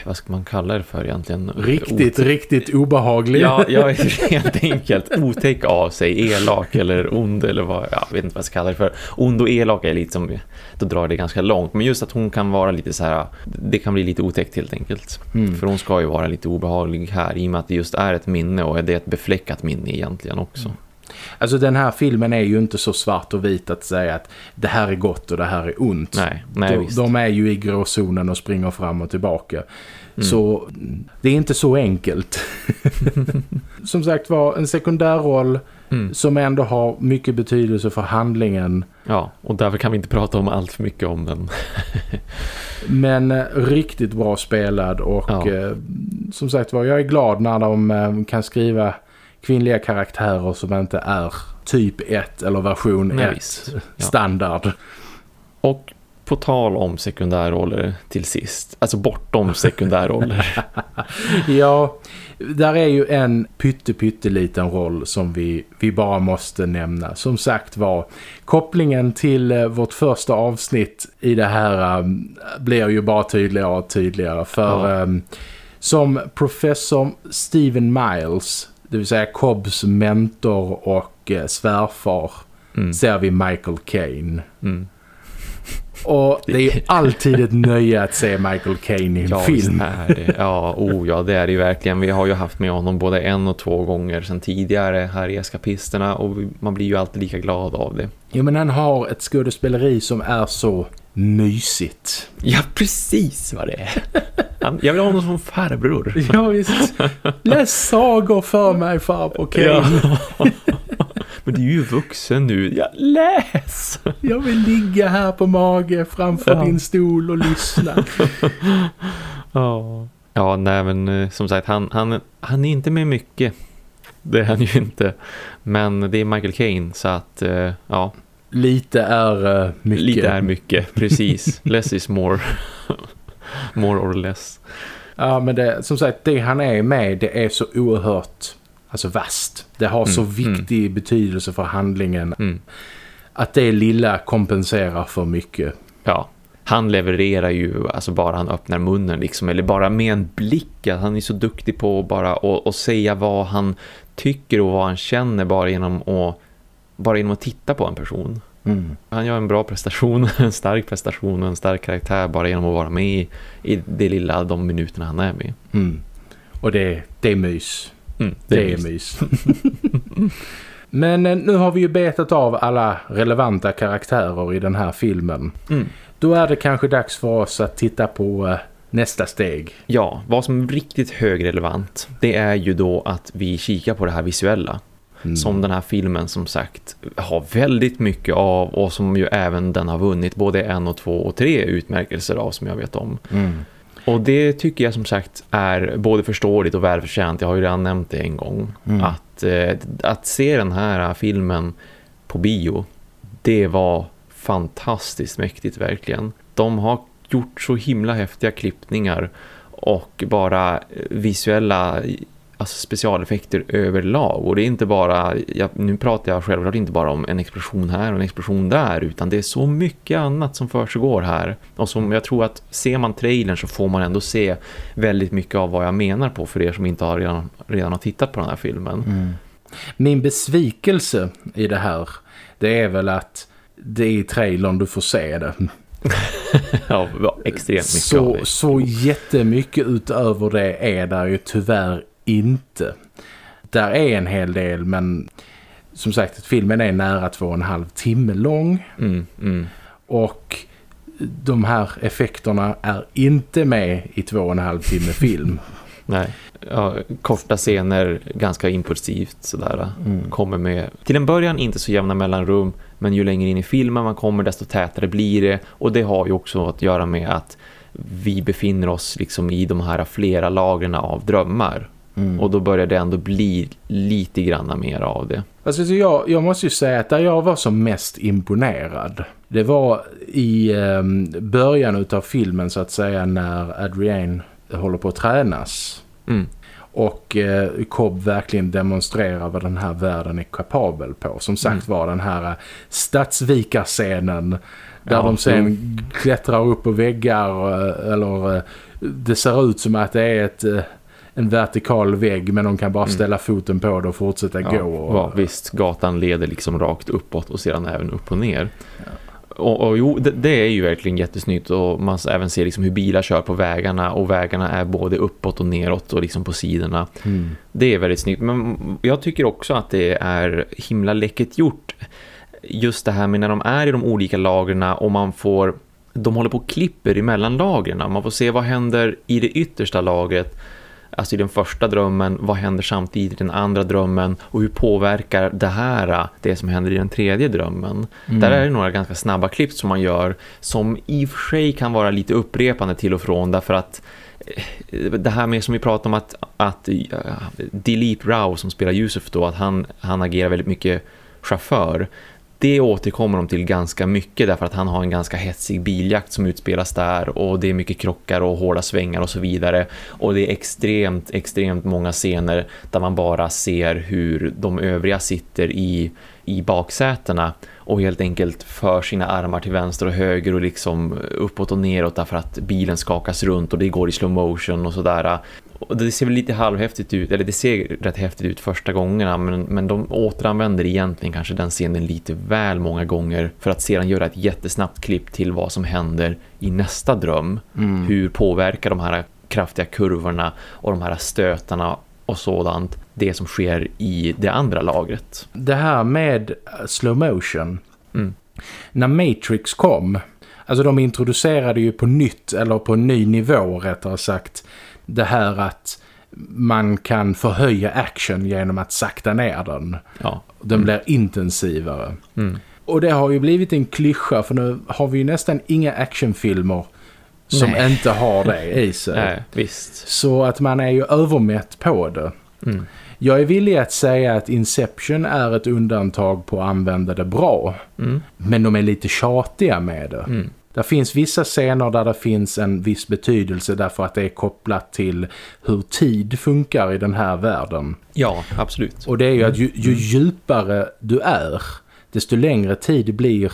vad ska man kalla det för egentligen? Riktigt, Ot- riktigt obehaglig. Ja, ja, helt enkelt. Otäck av sig, elak eller ond eller vad, jag vet inte vad jag ska kalla det för. Ond och elak är lite som, då drar det ganska långt. Men just att hon kan vara lite så här, det kan bli lite otäckt helt enkelt. Mm. För hon ska ju vara lite obehaglig här i och med att det just är ett minne och det är ett befläckat minne egentligen också. Alltså den här filmen är ju inte så svart och vit att säga att det här är gott och det här är ont. Nej, nej de, visst. de är ju i gråzonen och springer fram och tillbaka. Mm. Så det är inte så enkelt. Som sagt var, en sekundärroll Mm. som ändå har mycket betydelse för handlingen. Ja, och därför kan vi inte prata om allt för mycket om den. Men eh, riktigt bra spelad och Ja. eh, som sagt var, jag är glad när de eh, kan skriva kvinnliga karaktärer som inte är typ 1 eller version Nej, 1 visst. Ja. standard. Och på tal om sekundärroller till sist, alltså bortom sekundärroller. Ja, där är ju en pytte pytteliten roll som vi, vi bara måste nämna. Som sagt var, kopplingen till eh, vårt första avsnitt i det här um, blir ju bara tydligare och tydligare. För Ja. um, som professor Stephen Miles, det vill säga Cobbs mentor och eh, svärfar, Mm. ser vi Michael Caine. Mm. Och det är ju alltid ett nöje att se Michael Caine i en Ja, film. är det. Ja, oh, ja, det är det ju verkligen. Vi har ju haft med honom både en och två gånger sedan tidigare här i Eskapisterna och man blir ju alltid lika glad av det. Ja, men han har ett skådespeleri som är så mysigt. Ja, precis vad det är. Han, jag vill ha honom som farbror. Ja, visst. Läs sagor för mig, farbror Caine. Ja. Men du är ju vuxen nu. Ja, läs! Jag vill ligga här på mage framför Ja. din stol och lyssna. Ja. Ja, nej men eh, som sagt, han, han, han är inte med mycket. Det är han ju inte. Men det är Michael Caine så att, eh, ja, Lite är eh, mycket. lite är mycket. Precis. less is more. more or less. Ja, men det, som sagt, det han är med, det är så oerhört alltså vast. Det har så Mm, viktig betydelse för handlingen Mm. att det lilla kompenserar för mycket. Ja, han levererar ju alltså bara han öppnar munnen liksom, eller bara med en blick att han är så duktig på att bara att, att säga vad han tycker och vad han känner bara genom att bara genom att titta på en person. Mm. Han gör en bra prestation, en stark prestation och en stark karaktär bara genom att vara med i, i det lilla de minuterna han är med. Mm. Och det, det är mys. Mm, Det är mys. mys. Men eh, nu har vi ju betat av alla relevanta karaktärer i den här filmen. Mm. Då är det kanske dags för oss att titta på eh, nästa steg. Ja, vad som är riktigt högrelevant det är ju då att vi kikar på det här visuella. Mm. som den här filmen som sagt har väldigt mycket av och som ju även den har vunnit både en och två och tre utmärkelser av som jag vet om. Mm. Och det tycker jag som sagt är både förståeligt och välförtjänt. Jag har ju redan nämnt det en gång. Mm. Att, eh, att se den här filmen på bio, det var fantastiskt mäktigt verkligen. De har gjort så himla häftiga klippningar och bara visuella alltså specialeffekter överlag. Och det är inte bara, jag, nu pratar jag självklart inte bara om en explosion här och en explosion där utan det är så mycket annat som försiggår här. Och som jag tror att ser man trailern så får man ändå se väldigt mycket av vad jag menar på för er som inte har redan, redan har tittat på den här filmen. Mm. Min besvikelse i det här det är väl att det är i trailern du får se det. ja, extremt mycket av Så, det. så jättemycket utöver det är där ju tyvärr inte. Där är en hel del men som sagt filmen är nära två och en halv timme lång Mm, mm. och de här effekterna är inte med i två och en halv timme film. Nej. Ja, korta scener, ganska impulsivt sådär. Mm. Kommer med, till en början inte så jämna mellanrum, men ju längre in i filmen man kommer desto tätare blir det. Och det har ju också att göra med att vi befinner oss liksom i de här flera lagren av drömmar. Mm. Och då börjar det ändå bli lite granna mer av det. Alltså, så jag, jag måste ju säga att där jag var som mest imponerad det var i eh, början utav filmen så att säga när Adrienne håller på att tränas Mm. och eh, Cobb verkligen demonstrerar vad den här världen är kapabel på. Som sagt var den här eh, stadsvikarscenen där Ja, de sen mm. klättrar upp på väggar eh, eller eh, det ser ut som att det är ett, en vertikal vägg men de kan bara Mm. ställa foten på det och fortsätta Ja, gå. Och, ja, visst, gatan leder liksom rakt uppåt och sedan även upp och ner. Och, och jo, det, det är ju verkligen jättesnyggt och man även ser liksom hur bilar kör på vägarna och vägarna är både uppåt och neråt och liksom på sidorna. Mm. Det är väldigt snyggt, men jag tycker också att det är himla läckert gjort. Just det här med när de är i de olika lagren och man får, de håller på och klipper emellan lagren. Man får se vad händer i det yttersta lagret alltså i den första drömmen, vad händer samtidigt i den andra drömmen och hur påverkar det här det som händer i den tredje drömmen. Mm. Där är det några ganska snabba klipp som man gör som i och för sig kan vara lite upprepande till och från därför att eh, det här med som vi pratade om att, att uh, Dilip Rao som spelar Yusuf då, att han, han agerar väldigt mycket chaufför det återkommer de till ganska mycket därför att han har en ganska hetsig biljakt som utspelas där och det är mycket krockar och hårda svängar och så vidare och det är extremt, extremt många scener där man bara ser hur de övriga sitter i, i baksätena och helt enkelt för sina armar till vänster och höger och liksom uppåt och neråt därför att bilen skakas runt och det går i slow motion och sådär. Och det ser väl lite halvhäftigt ut, eller det ser rätt häftigt ut första gångerna men, men de återanvänder egentligen kanske den scenen lite väl många gånger för att sedan göra ett jättesnabbt klipp till vad som händer i nästa dröm. Mm. Hur påverkar de här kraftiga kurvorna och de här stötarna och sådant det som sker i det andra lagret. Det här med eh, slow motion. Mm. När Matrix kom, alltså de introducerade ju på nytt, eller på en ny nivå rättare sagt, det här att man kan förhöja action genom att sakta ner den. Ja. Den Mm. blir intensivare. Mm. Och det har ju blivit en klyscha för nu har vi ju nästan inga actionfilmer som Nej. inte har det i sig. Nej, visst. Så att man är ju övermätt på det. Mm. Jag är villig att säga att Inception är ett undantag på att använda det bra. Mm. Men de är lite tjatiga med det. Mm. Det finns vissa scener där det finns en viss betydelse därför att det är kopplat till hur tid funkar i den här världen. Ja, absolut. Och det är ju att ju, ju djupare du är, desto längre tid blir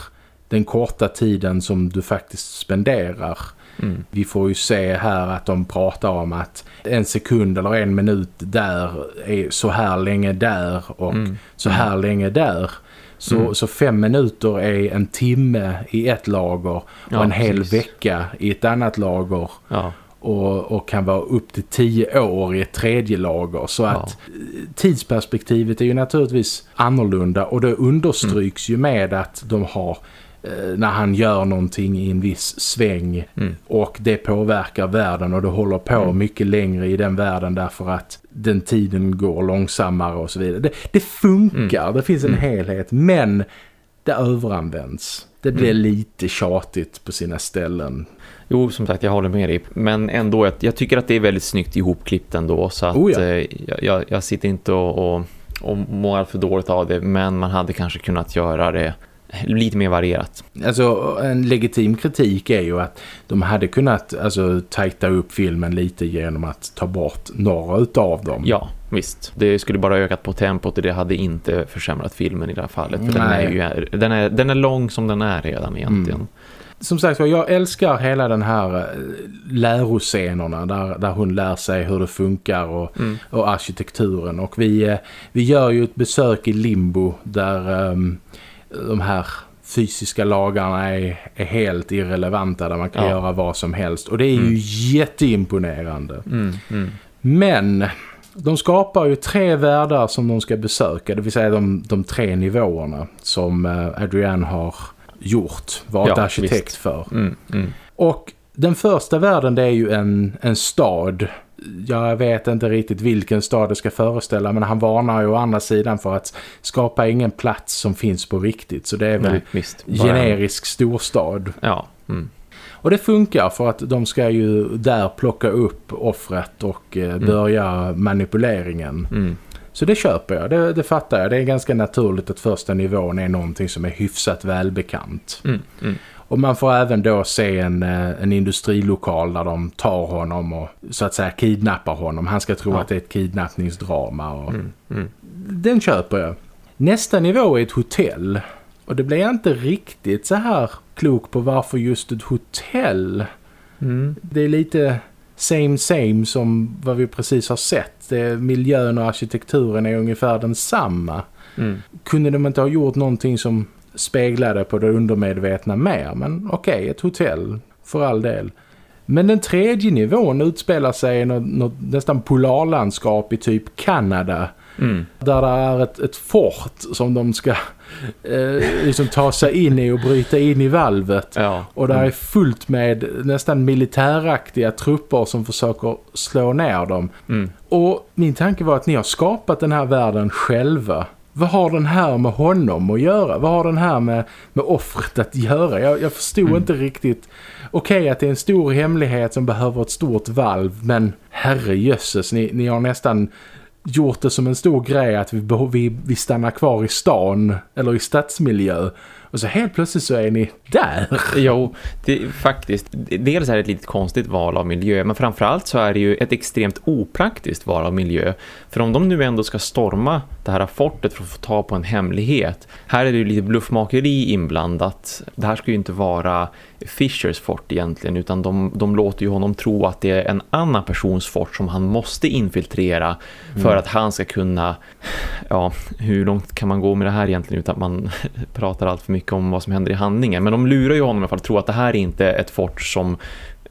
den korta tiden som du faktiskt spenderar. Mm. Vi får ju se här att de pratar om att en sekund eller en minut där är så här länge där och Mm. så här länge där. Så, Mm. så fem minuter är en timme i ett lager och Ja, en hel precis. vecka i ett annat lager Ja. och, och kan vara upp till tio år i ett tredje lager. Så att eh, tidsperspektivet är ju naturligtvis annorlunda och det understryks ju med att de har när han gör någonting i en viss sväng Mm. och det påverkar världen och det håller på Mm. mycket längre i den världen därför att den tiden går långsammare och så vidare. Det, det funkar, det finns en Mm. helhet men det överanvänds. Det blir Mm. lite tjatigt på sina ställen. Jo, som sagt, jag håller med dig. Men ändå, jag, jag tycker att det är väldigt snyggt ihopklippt ändå. Så att Oh ja. eh, jag, jag, sitter inte och, och, och mår för dåligt av det. Men man hade kanske kunnat göra det lite mer varierat. Alltså en legitim kritik är ju att de hade kunnat alltså, tajta upp filmen lite genom att ta bort några utav dem. Ja, visst. Det skulle bara ökat på tempot och det hade inte försämrat filmen i det här fallet. För den är, ju, den, är, den är lång som den är redan egentligen. Mm. Som sagt jag älskar hela den här eh, läroscenerna där, där hon lär sig hur det funkar och, Mm. och arkitekturen. Och vi, eh, vi gör ju ett besök i Limbo där ehm, de här fysiska lagarna är, är helt irrelevanta där man kan Ja. göra vad som helst. Och det är ju Mm. jätteimponerande. Mm, mm. Men de skapar ju tre världar som de ska besöka. Det vill säga de, de tre nivåerna som eh, Adrian har gjort. Varit Ja, arkitekt visst. för. Mm, mm. Och den första världen det är ju en, en stad. Jag vet inte riktigt vilken stad det ska föreställa men han varnar ju å andra sidan för att skapa ingen plats som finns på riktigt. Så det är väl Nej, visst. Generisk storstad. Ja, mm. Och det funkar för att de ska ju där plocka upp offret och eh, börja manipuleringen. Mm. Så det köper jag, det, det fattar jag. Det är ganska naturligt att första nivån är någonting som är hyfsat välbekant. Mm. Och man får även då se en, eh, en industrilokal där de tar honom och så att säga kidnappar honom. Han ska tro Ja. att det är ett kidnappningsdrama. Och Mm. Mm. Den köper jag. Nästa nivå är ett hotell. Och det blir jag inte riktigt så här klok på varför just ett hotell. Mm. Det är lite same same som vad vi precis har sett. Miljön och arkitekturen är ungefär densamma. Mm. Kunde de inte ha gjort någonting som speglade på det undermedvetna mer? Men okej, ett hotell för all del. Men den tredje nivån utspelar sig i något, något nästan polarlandskap i typ Kanada. Mm. Där det är ett, ett fort som de ska eh, liksom ta sig in i och bryta in i valvet. Ja. Och där Mm. är fullt med nästan militäraktiga trupper som försöker slå ner dem. Mm. Och min tanke var att ni har skapat den här världen själva. Vad har den här med honom att göra? Vad har den här med, med offret att göra? Jag, jag förstod Mm. inte riktigt. Okej att det är en stor hemlighet som behöver ett stort valv. Men herre jösses, ni, ni har nästan gjort det som en stor grej att vi, vi, vi stannar kvar i stan eller i stadsmiljö. Och så helt plötsligt så är ni där. Jo, det är faktiskt, dels är det ett lite konstigt val av miljö, men framförallt så är det ju ett extremt opraktiskt val av miljö. För om de nu ändå ska storma det här fortet för att få ta på en hemlighet, här är det ju lite bluffmakeri inblandat. Det här ska ju inte vara Fishers fort egentligen, utan de, de låter ju honom tro att det är en annan persons fort som han måste infiltrera för att han ska kunna, ja, hur långt kan man gå med det här egentligen utan att man pratar allt för mycket om vad som händer i handlingen. Men de lurar ju honom i alla fall att tro att det här är inte ett fort som,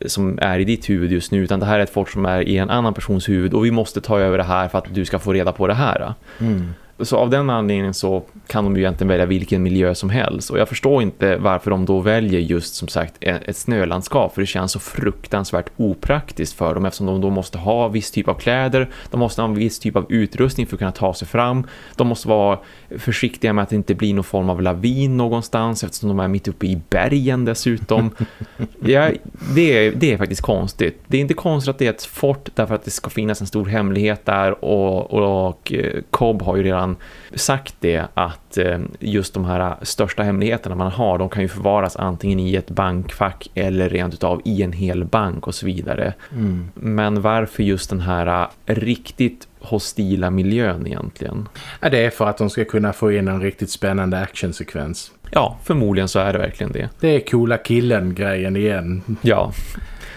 som är i ditt huvud just nu utan det här är ett fort som är i en annan persons huvud och vi måste ta över det här för att du ska få reda på det här. Mm. Så av den anledningen så kan de ju egentligen välja vilken miljö som helst. Och jag förstår inte varför de då väljer just som sagt ett snölandskap. För det känns så fruktansvärt opraktiskt för dem eftersom de då måste ha viss typ av kläder. De måste ha en viss typ av utrustning för att kunna ta sig fram. De måste vara försiktiga med att det inte blir någon form av lavin någonstans eftersom de är mitt uppe i bergen dessutom. ja, det, är, det är faktiskt konstigt. Det är inte konstigt att det är ett fort därför att det ska finnas en stor hemlighet där och, och, och eh, Cobb har ju redan sagt det att eh, just de här största hemligheterna man har de kan ju förvaras antingen i ett bankfack eller rent utav i en hel bank och så vidare. Mm. Men varför just den här riktigt hostila miljön egentligen? Ja, det är för att de ska kunna få in en riktigt spännande actionsekvens. Ja, förmodligen så är det verkligen det. Det är coola killen-grejen igen. Ja,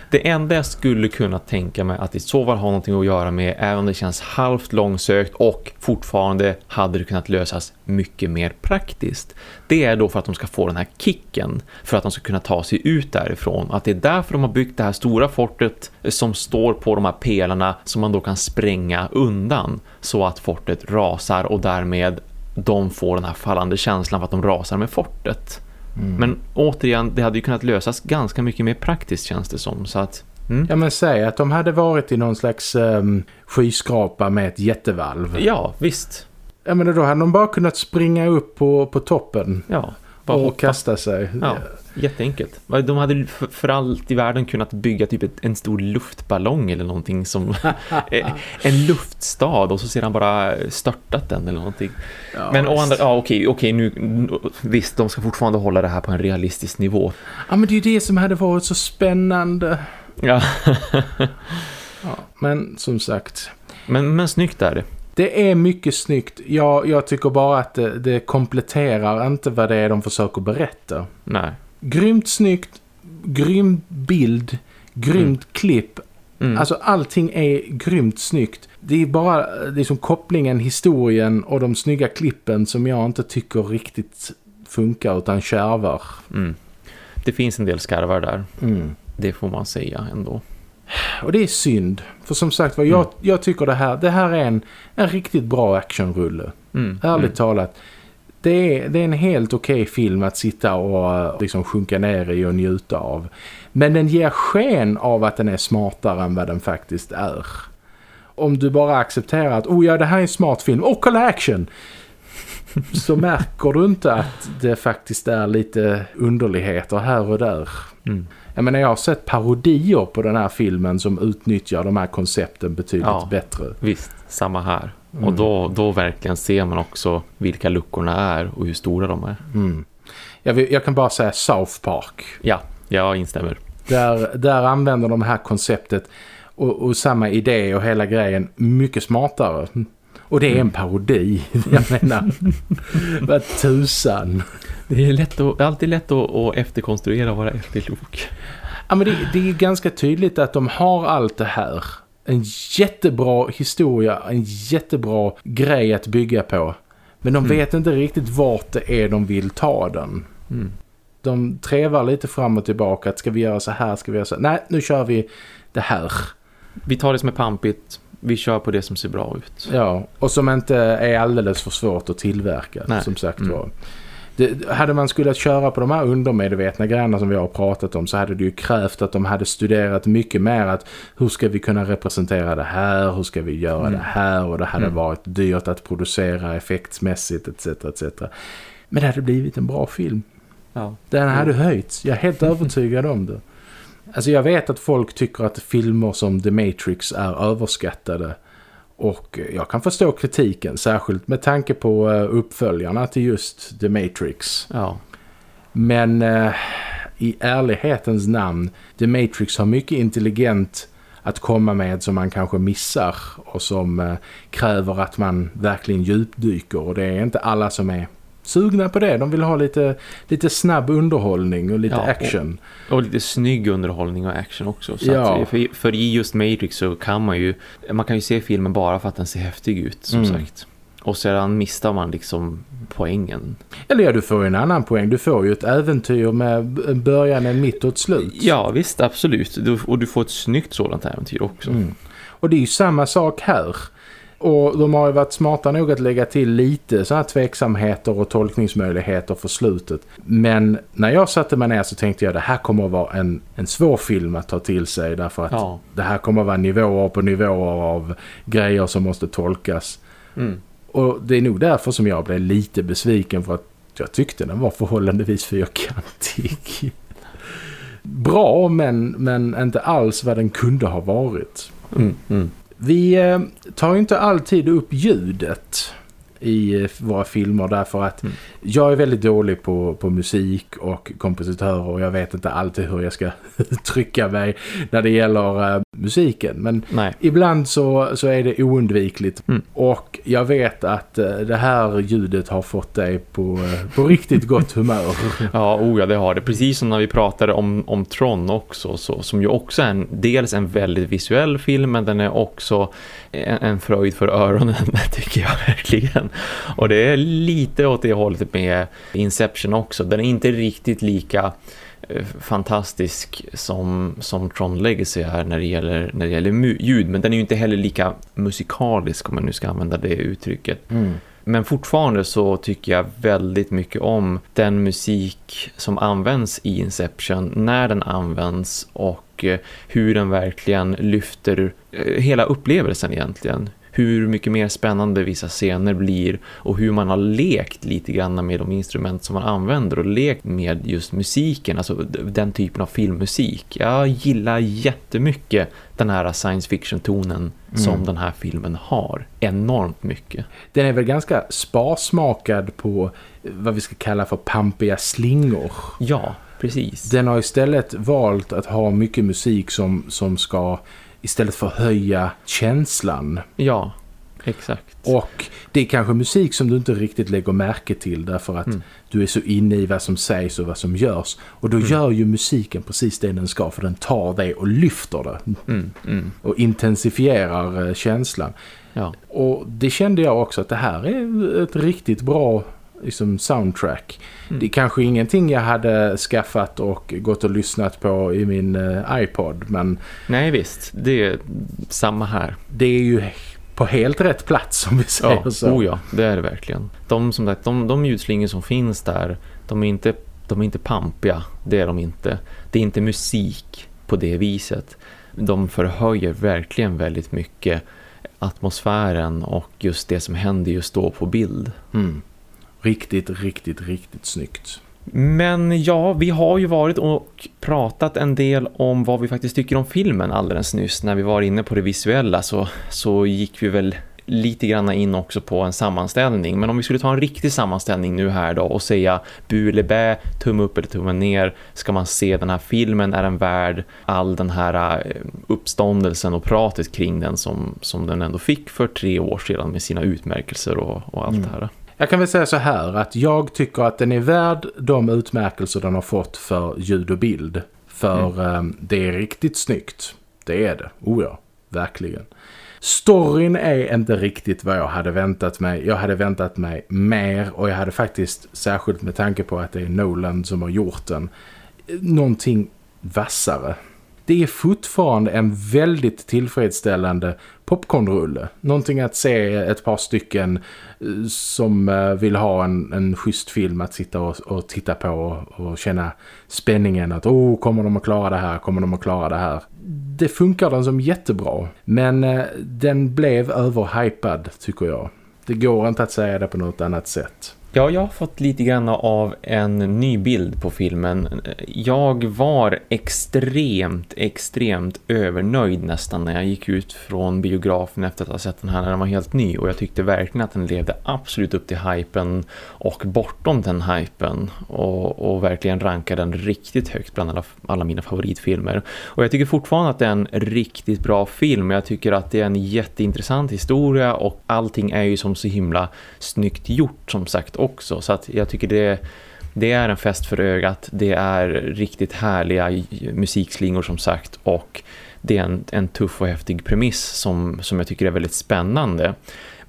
det enda jag skulle kunna tänka mig att i så fall ha någonting att göra med är om det känns halvt långsökt och fortfarande hade det kunnat lösas mycket mer praktiskt. Det är då för att de ska få den här kicken för att de ska kunna ta sig ut därifrån. Att det är därför de har byggt det här stora fortet som står på de här pelarna som man då kan spränga undan så att fortet rasar och därmed de får den här fallande känslan för att de rasar med fortet. Mm. Men återigen, det hade ju kunnat lösas ganska mycket mer praktiskt känns det som. Så att, mm. Ja men säg att de hade varit i någon slags um, skyskrapa med ett jättevalv. Ja, visst. Ja men då hade de bara kunnat springa upp på, på toppen. Ja. och hoppa. kasta sig. Ja. Jätteenkelt. De hade för allt i världen kunnat bygga typ en stor luftballong eller någonting som eh, en luftstad och så sedan bara störtat den eller någonting. Ja, men å andra, ja okej, okej nu visst, de ska fortfarande hålla det här på en realistisk nivå. Ja men det är ju det som hade varit så spännande. Ja. ja men som sagt. Men, men snyggt är det. Det är mycket snyggt. Jag, jag tycker bara att det, det kompletterar inte vad det är de försöker berätta. Nej grymt snyggt, grym bild, grymt mm. klipp. Mm. Alltså allting är grymt snyggt. Det är bara liksom kopplingen, historien och de snygga klippen som jag inte tycker riktigt funkar utan kärvar. Mm. Det finns en del skarvar där. Mm. Det får man säga ändå. Och det är synd. För som sagt, jag, mm. jag tycker det här, det här är en, en riktigt bra actionrulle. Mm. Ärligt mm. talat det är, det är en helt okej okay film att sitta och eh, liksom sjunka ner i och njuta av. Men den ger sken av att den är smartare än vad den faktiskt är. Om du bara accepterar att oh ja, det här är en smart film. Och kolla action! så märker du inte att det faktiskt är lite underligheter här och där. Mm. Jag menar, jag har sett parodier på den här filmen som utnyttjar de här koncepten betydligt ja, bättre. Visst, samma här. Mm. Och då, då verkligen ser man också vilka luckorna är och hur stora de är. Mm. Jag, vill, jag, kan bara säga South Park. Ja, jag instämmer. Där, där använder de här konceptet och, och samma idé och hela grejen mycket smartare. Och det är en mm. parodi, jag menar. Vad tusan. Det är, lätt att, alltid lätt att, att efterkonstruera våra efterlok. Ja, men det, det är ganska tydligt att de har allt det här en jättebra historia, en jättebra grej att bygga på. Men de mm. vet inte riktigt vart det är de vill ta den. Mm. De trevar lite fram och tillbaka. Att ska vi göra så här, ska vi göra så här. Nej, nu kör vi det här. Vi tar det som är pampigt. Vi kör på det som ser bra ut. Ja, och som inte är alldeles för svårt att tillverka, Nej. som sagt mm. var. Det, hade man skulle köra på de här undermedvetna grejerna som vi har pratat om så hade det ju krävt att de hade studerat mycket mer att hur ska vi kunna representera det här, hur ska vi göra mm. det här och det hade mm. varit dyrt att producera effektsmässigt etc. etc. Men det hade blivit en bra film. Ja. Den hade mm. höjts, jag är helt övertygad om det. Alltså jag vet att folk tycker att filmer som The Matrix är överskattade. Och jag kan förstå kritiken, särskilt med tanke på eh, uppföljarna till just The Matrix. Ja. Men eh, i ärlighetens namn, The Matrix har mycket intelligent att komma med som man kanske missar och som eh, kräver att man verkligen djupdyker och det är inte alla som är sugna på det. De vill ha lite, lite snabb underhållning och lite ja, action. Och, och, lite snygg underhållning och action också. Så ja. att, för, för i just Matrix så kan man ju man kan ju se filmen bara för att den ser häftig ut som mm. sagt. Och sedan mistar man liksom poängen. Eller ja, du får ju en annan poäng. Du får ju ett äventyr med början, en mitt och ett slut. Ja, visst, absolut. Och du får ett snyggt sådant äventyr också. Mm. Och det är ju samma sak här Och de har ju varit smarta nog att lägga till lite så här tveksamheter och tolkningsmöjligheter för slutet. Men när jag satte mig ner så tänkte jag att det här kommer att vara en, en svår film att ta till sig. Därför att ja. det här kommer att vara nivåer på nivåer av grejer som måste tolkas. Mm. Och det är nog därför som jag blev lite besviken för att jag tyckte den var förhållandevis fyrkantig. Bra men, men inte alls vad den kunde ha varit. Mm, mm. Vi eh, tar inte alltid upp ljudet i eh, våra filmer därför att mm. jag är väldigt dålig på, på musik och kompositörer och jag vet inte alltid hur jag ska trycka mig när det gäller uh, musiken. Men Nej. ibland så, så är det oundvikligt mm. och jag vet att uh, det här ljudet har fått dig på, uh, på riktigt gott humör. ja, oh ja, det har det. Precis som när vi pratade om, om Tron också, så, som ju också är en, dels en väldigt visuell film men den är också en, fröjd för öronen tycker jag verkligen. Och det är lite åt det hållet med Inception också. Den är inte riktigt lika eh, fantastisk som, som Tron Legacy är när det gäller, när det gäller ljud. Men den är ju inte heller lika musikalisk om man nu ska använda det uttrycket. Mm. Men fortfarande så tycker jag väldigt mycket om den musik som används i Inception när den används och eh, hur den verkligen lyfter eh, hela upplevelsen egentligen hur mycket mer spännande vissa scener blir och hur man har lekt lite grann med de instrument som man använder och lekt med just musiken, alltså den typen av filmmusik. Jag gillar jättemycket den här science fiction-tonen mm. som den här filmen har. Enormt mycket. Den är väl ganska sparsmakad på vad vi ska kalla för pampiga slingor. Ja, precis. Den har istället valt att ha mycket musik som, som ska istället för höja känslan. Ja, exakt. Och det är kanske musik som du inte riktigt lägger märke till därför att mm. du är så inne i vad som sägs och vad som görs. Och då mm. gör ju musiken precis det den ska för den tar det och lyfter det. Mm. mm. Och intensifierar eh, känslan. Ja. Och det kände jag också att det här är ett riktigt bra liksom soundtrack. Mm. Det är kanske ingenting jag hade skaffat och gått och lyssnat på i min uh, iPod. Men Nej visst, det är samma här. Det är ju på helt rätt plats om vi säger ja, så. Oh ja, det är det verkligen. De, som sagt, de, de ljudslingor som finns där, de är, inte, de är inte pampiga. Det är de inte. Det är inte musik på det viset. De förhöjer verkligen väldigt mycket atmosfären och just det som händer just då på bild. Mm. Riktigt, riktigt, riktigt snyggt. Men ja, vi har ju varit och pratat en del om vad vi faktiskt tycker om filmen alldeles nyss. När vi var inne på det visuella så, så gick vi väl lite grann in också på en sammanställning. Men om vi skulle ta en riktig sammanställning nu här då och säga bu eller bä, tumme upp eller tumme ner. Ska man se den här filmen? Är den värd all den här eh, uppståndelsen och pratet kring den som, som den ändå fick för tre år sedan med sina utmärkelser och, och allt mm. det här? Jag kan väl säga så här att jag tycker att den är värd de utmärkelser den har fått för ljud och bild. För mm. eh, det är riktigt snyggt. Det är det. Oh ja, verkligen. Storyn är inte riktigt vad jag hade väntat mig. Jag hade väntat mig mer och jag hade faktiskt, särskilt med tanke på att det är Nolan som har gjort den, någonting vassare det är fortfarande en väldigt tillfredsställande popcornrulle. Någonting att se ett par stycken eh, som eh, vill ha en, en schysst film att sitta och, och titta på och, och, känna spänningen att oh, kommer de att klara det här, kommer de att klara det här. Det funkar den som jättebra men eh, den blev överhypad tycker jag. Det går inte att säga det på något annat sätt. Ja, jag har fått lite grann av en ny bild på filmen. Jag var extremt, extremt övernöjd nästan när jag gick ut från biografen efter att ha sett den här när den var helt ny. Och jag tyckte verkligen att den levde absolut upp till hypen och bortom den hypen. Och, och verkligen rankade den riktigt högt bland alla, alla mina favoritfilmer. Och jag tycker fortfarande att det är en riktigt bra film. Jag tycker att det är en jätteintressant historia och allting är ju som så himla snyggt gjort som sagt också. Så att jag tycker det, det är en fest för ögat. Det är riktigt härliga musikslingor som sagt och det är en, en tuff och häftig premiss som, som jag tycker är väldigt spännande.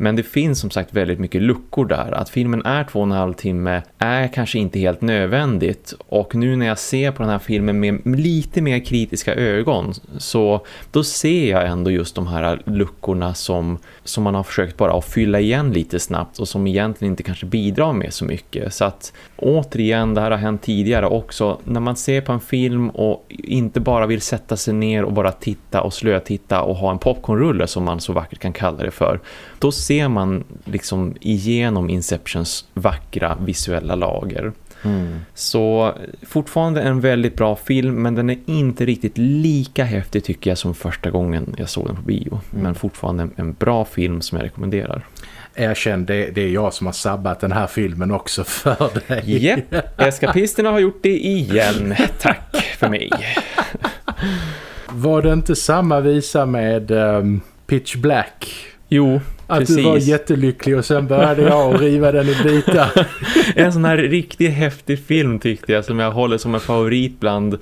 Men det finns som sagt väldigt mycket luckor där. Att filmen är två och en halv timme är kanske inte helt nödvändigt. Och nu när jag ser på den här filmen med lite mer kritiska ögon så då ser jag ändå just de här luckorna som, som man har försökt bara att fylla igen lite snabbt och som egentligen inte kanske bidrar med så mycket. Så att återigen, det här har hänt tidigare också. När man ser på en film och inte bara vill sätta sig ner och bara titta och slötitta och ha en popcornrulle som man så vackert kan kalla det för. Då ser man liksom igenom Inceptions vackra visuella lager. Mm. Så fortfarande en väldigt bra film men den är inte riktigt lika häftig tycker jag som första gången jag såg den på bio. Mm. Men fortfarande en bra film som jag rekommenderar. Erkänn, det, det är jag som har sabbat den här filmen också för dig. Japp, yep. eskapisterna har gjort det igen. Tack för mig. Var det inte samma visa med um, Pitch Black? Jo, att Precis. du var jättelycklig och sen började jag att riva den i bitar. en sån här riktigt häftig film tyckte jag som jag håller som en favorit bland, eh,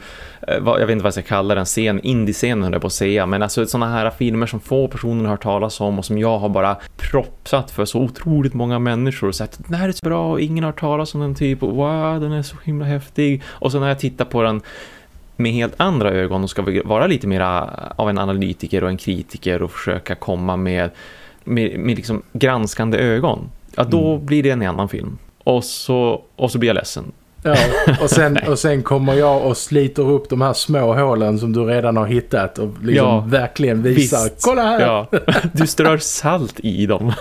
jag vet inte vad jag ska kalla den, scen, indie-scenen höll jag på att säga. Men alltså såna här filmer som få personer har hört talas om och som jag har bara propsat för så otroligt många människor och sagt att den här är så bra och ingen har talas om den typ och wow, den är så himla häftig. Och så när jag tittar på den med helt andra ögon och ska vara lite mer av en analytiker och en kritiker och försöka komma med med, med liksom granskande ögon, ja, då mm. blir det en annan film. Och så, och så blir jag ledsen. Ja, och sen, och sen kommer jag och sliter upp de här små hålen som du redan har hittat och liksom ja, verkligen visar, visst. kolla här! Ja, du strör salt i dem.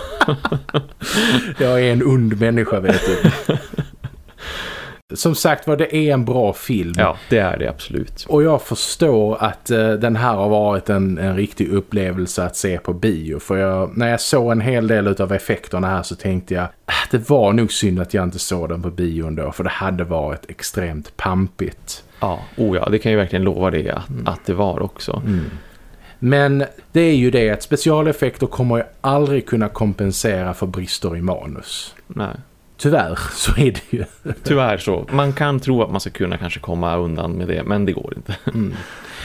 jag är en ond människa vet du. Som sagt var, det är en bra film. Ja, det är det absolut. Och jag förstår att uh, den här har varit en, en riktig upplevelse att se på bio. För jag, när jag såg en hel del av effekterna här så tänkte jag att äh, det var nog synd att jag inte såg den på bio ändå. För det hade varit extremt pampigt. Ja, oh ja det kan ju verkligen lova det att, mm. att det var också. Mm. Men det är ju det att specialeffekter kommer ju aldrig kunna kompensera för brister i manus. Nej. Tyvärr så är det ju. Tyvärr så. Man kan tro att man ska kunna kanske komma undan med det, men det går inte. Mm.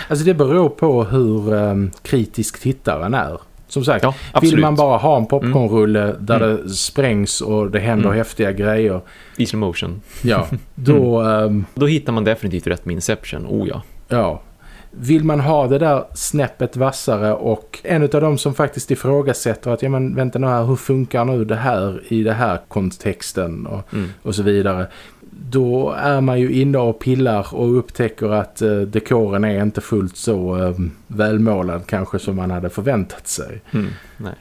Alltså det beror på hur um, kritisk tittaren är. Som sagt, ja, vill man bara ha en popcornrulle mm. där mm. det sprängs och det händer mm. häftiga grejer. I slow motion. Ja, då... Um, då hittar man definitivt rätt med Inception, oh ja. Ja, vill man ha det där snäppet vassare och en av dem som faktiskt ifrågasätter att ja men vänta nu här, hur funkar nu det här i det här kontexten och, mm. och så vidare då är man ju inne och pillar och upptäcker att eh, dekoren är inte fullt så eh, välmålad kanske som man hade förväntat sig. Mm,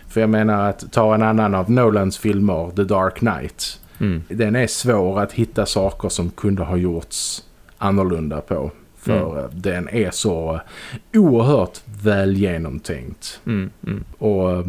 För jag menar att ta en annan av Nolans filmer, The Dark Knight. Mm. Den är svår att hitta saker som kunde ha gjorts annorlunda på. För mm. den är så oerhört väl genomtänkt. Mm, mm. Och eh,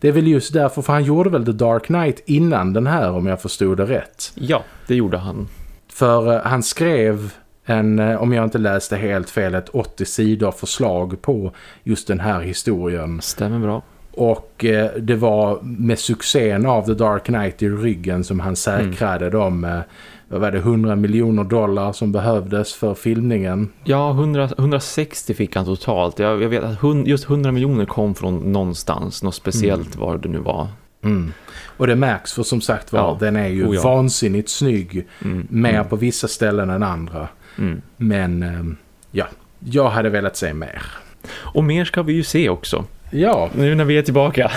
det är väl just därför, för han gjorde väl The Dark Knight innan den här om jag förstod det rätt. Ja, det gjorde han. För uh, han skrev en, uh, om jag inte läste helt fel, ett 80 sidor förslag på just den här historien. Stämmer bra. Och eh, det var med succén av The Dark Knight i ryggen som han säkrade mm. de vad var det, 100 miljoner dollar som behövdes för filmningen. Ja, 100, 160 fick han totalt. Jag, jag vet att hund, just 100 miljoner kom från någonstans, något speciellt mm. var det nu var. Mm. Och det märks för som sagt var, ja. den är ju oh, ja. vansinnigt snygg. Mm. Mer mm. på vissa ställen än andra. Mm. Men ehm, ja, jag hade velat se mer. Och mer ska vi ju se också. Ja. Nu när vi är tillbaka.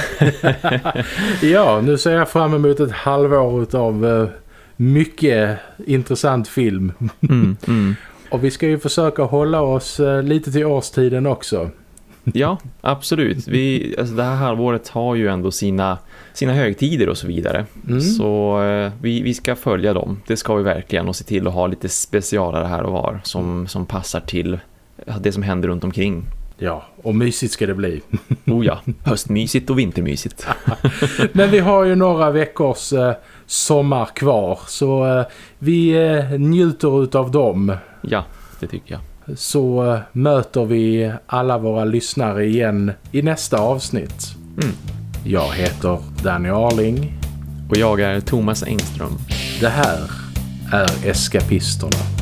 ja, nu ser jag fram emot ett halvår av mycket intressant film. Mm, mm. Och vi ska ju försöka hålla oss uh, lite till årstiden också. ja, absolut. Vi, alltså det här halvåret har ju ändå sina, sina högtider och så vidare. Mm. Så uh, vi, vi ska följa dem. Det ska vi verkligen och se till att ha lite specialare här och var som, som passar till det som händer runt omkring. Ja, och mysigt ska det bli. oh ja, höstmysigt och vintermysigt. Men vi har ju några veckors eh, sommar kvar så eh, vi eh, njuter av dem. Ja, det tycker jag. Så eh, möter vi alla våra lyssnare igen i nästa avsnitt. Mm. Jag heter Danny Arling. Och jag är Thomas Engström. Det här är Eskapisterna.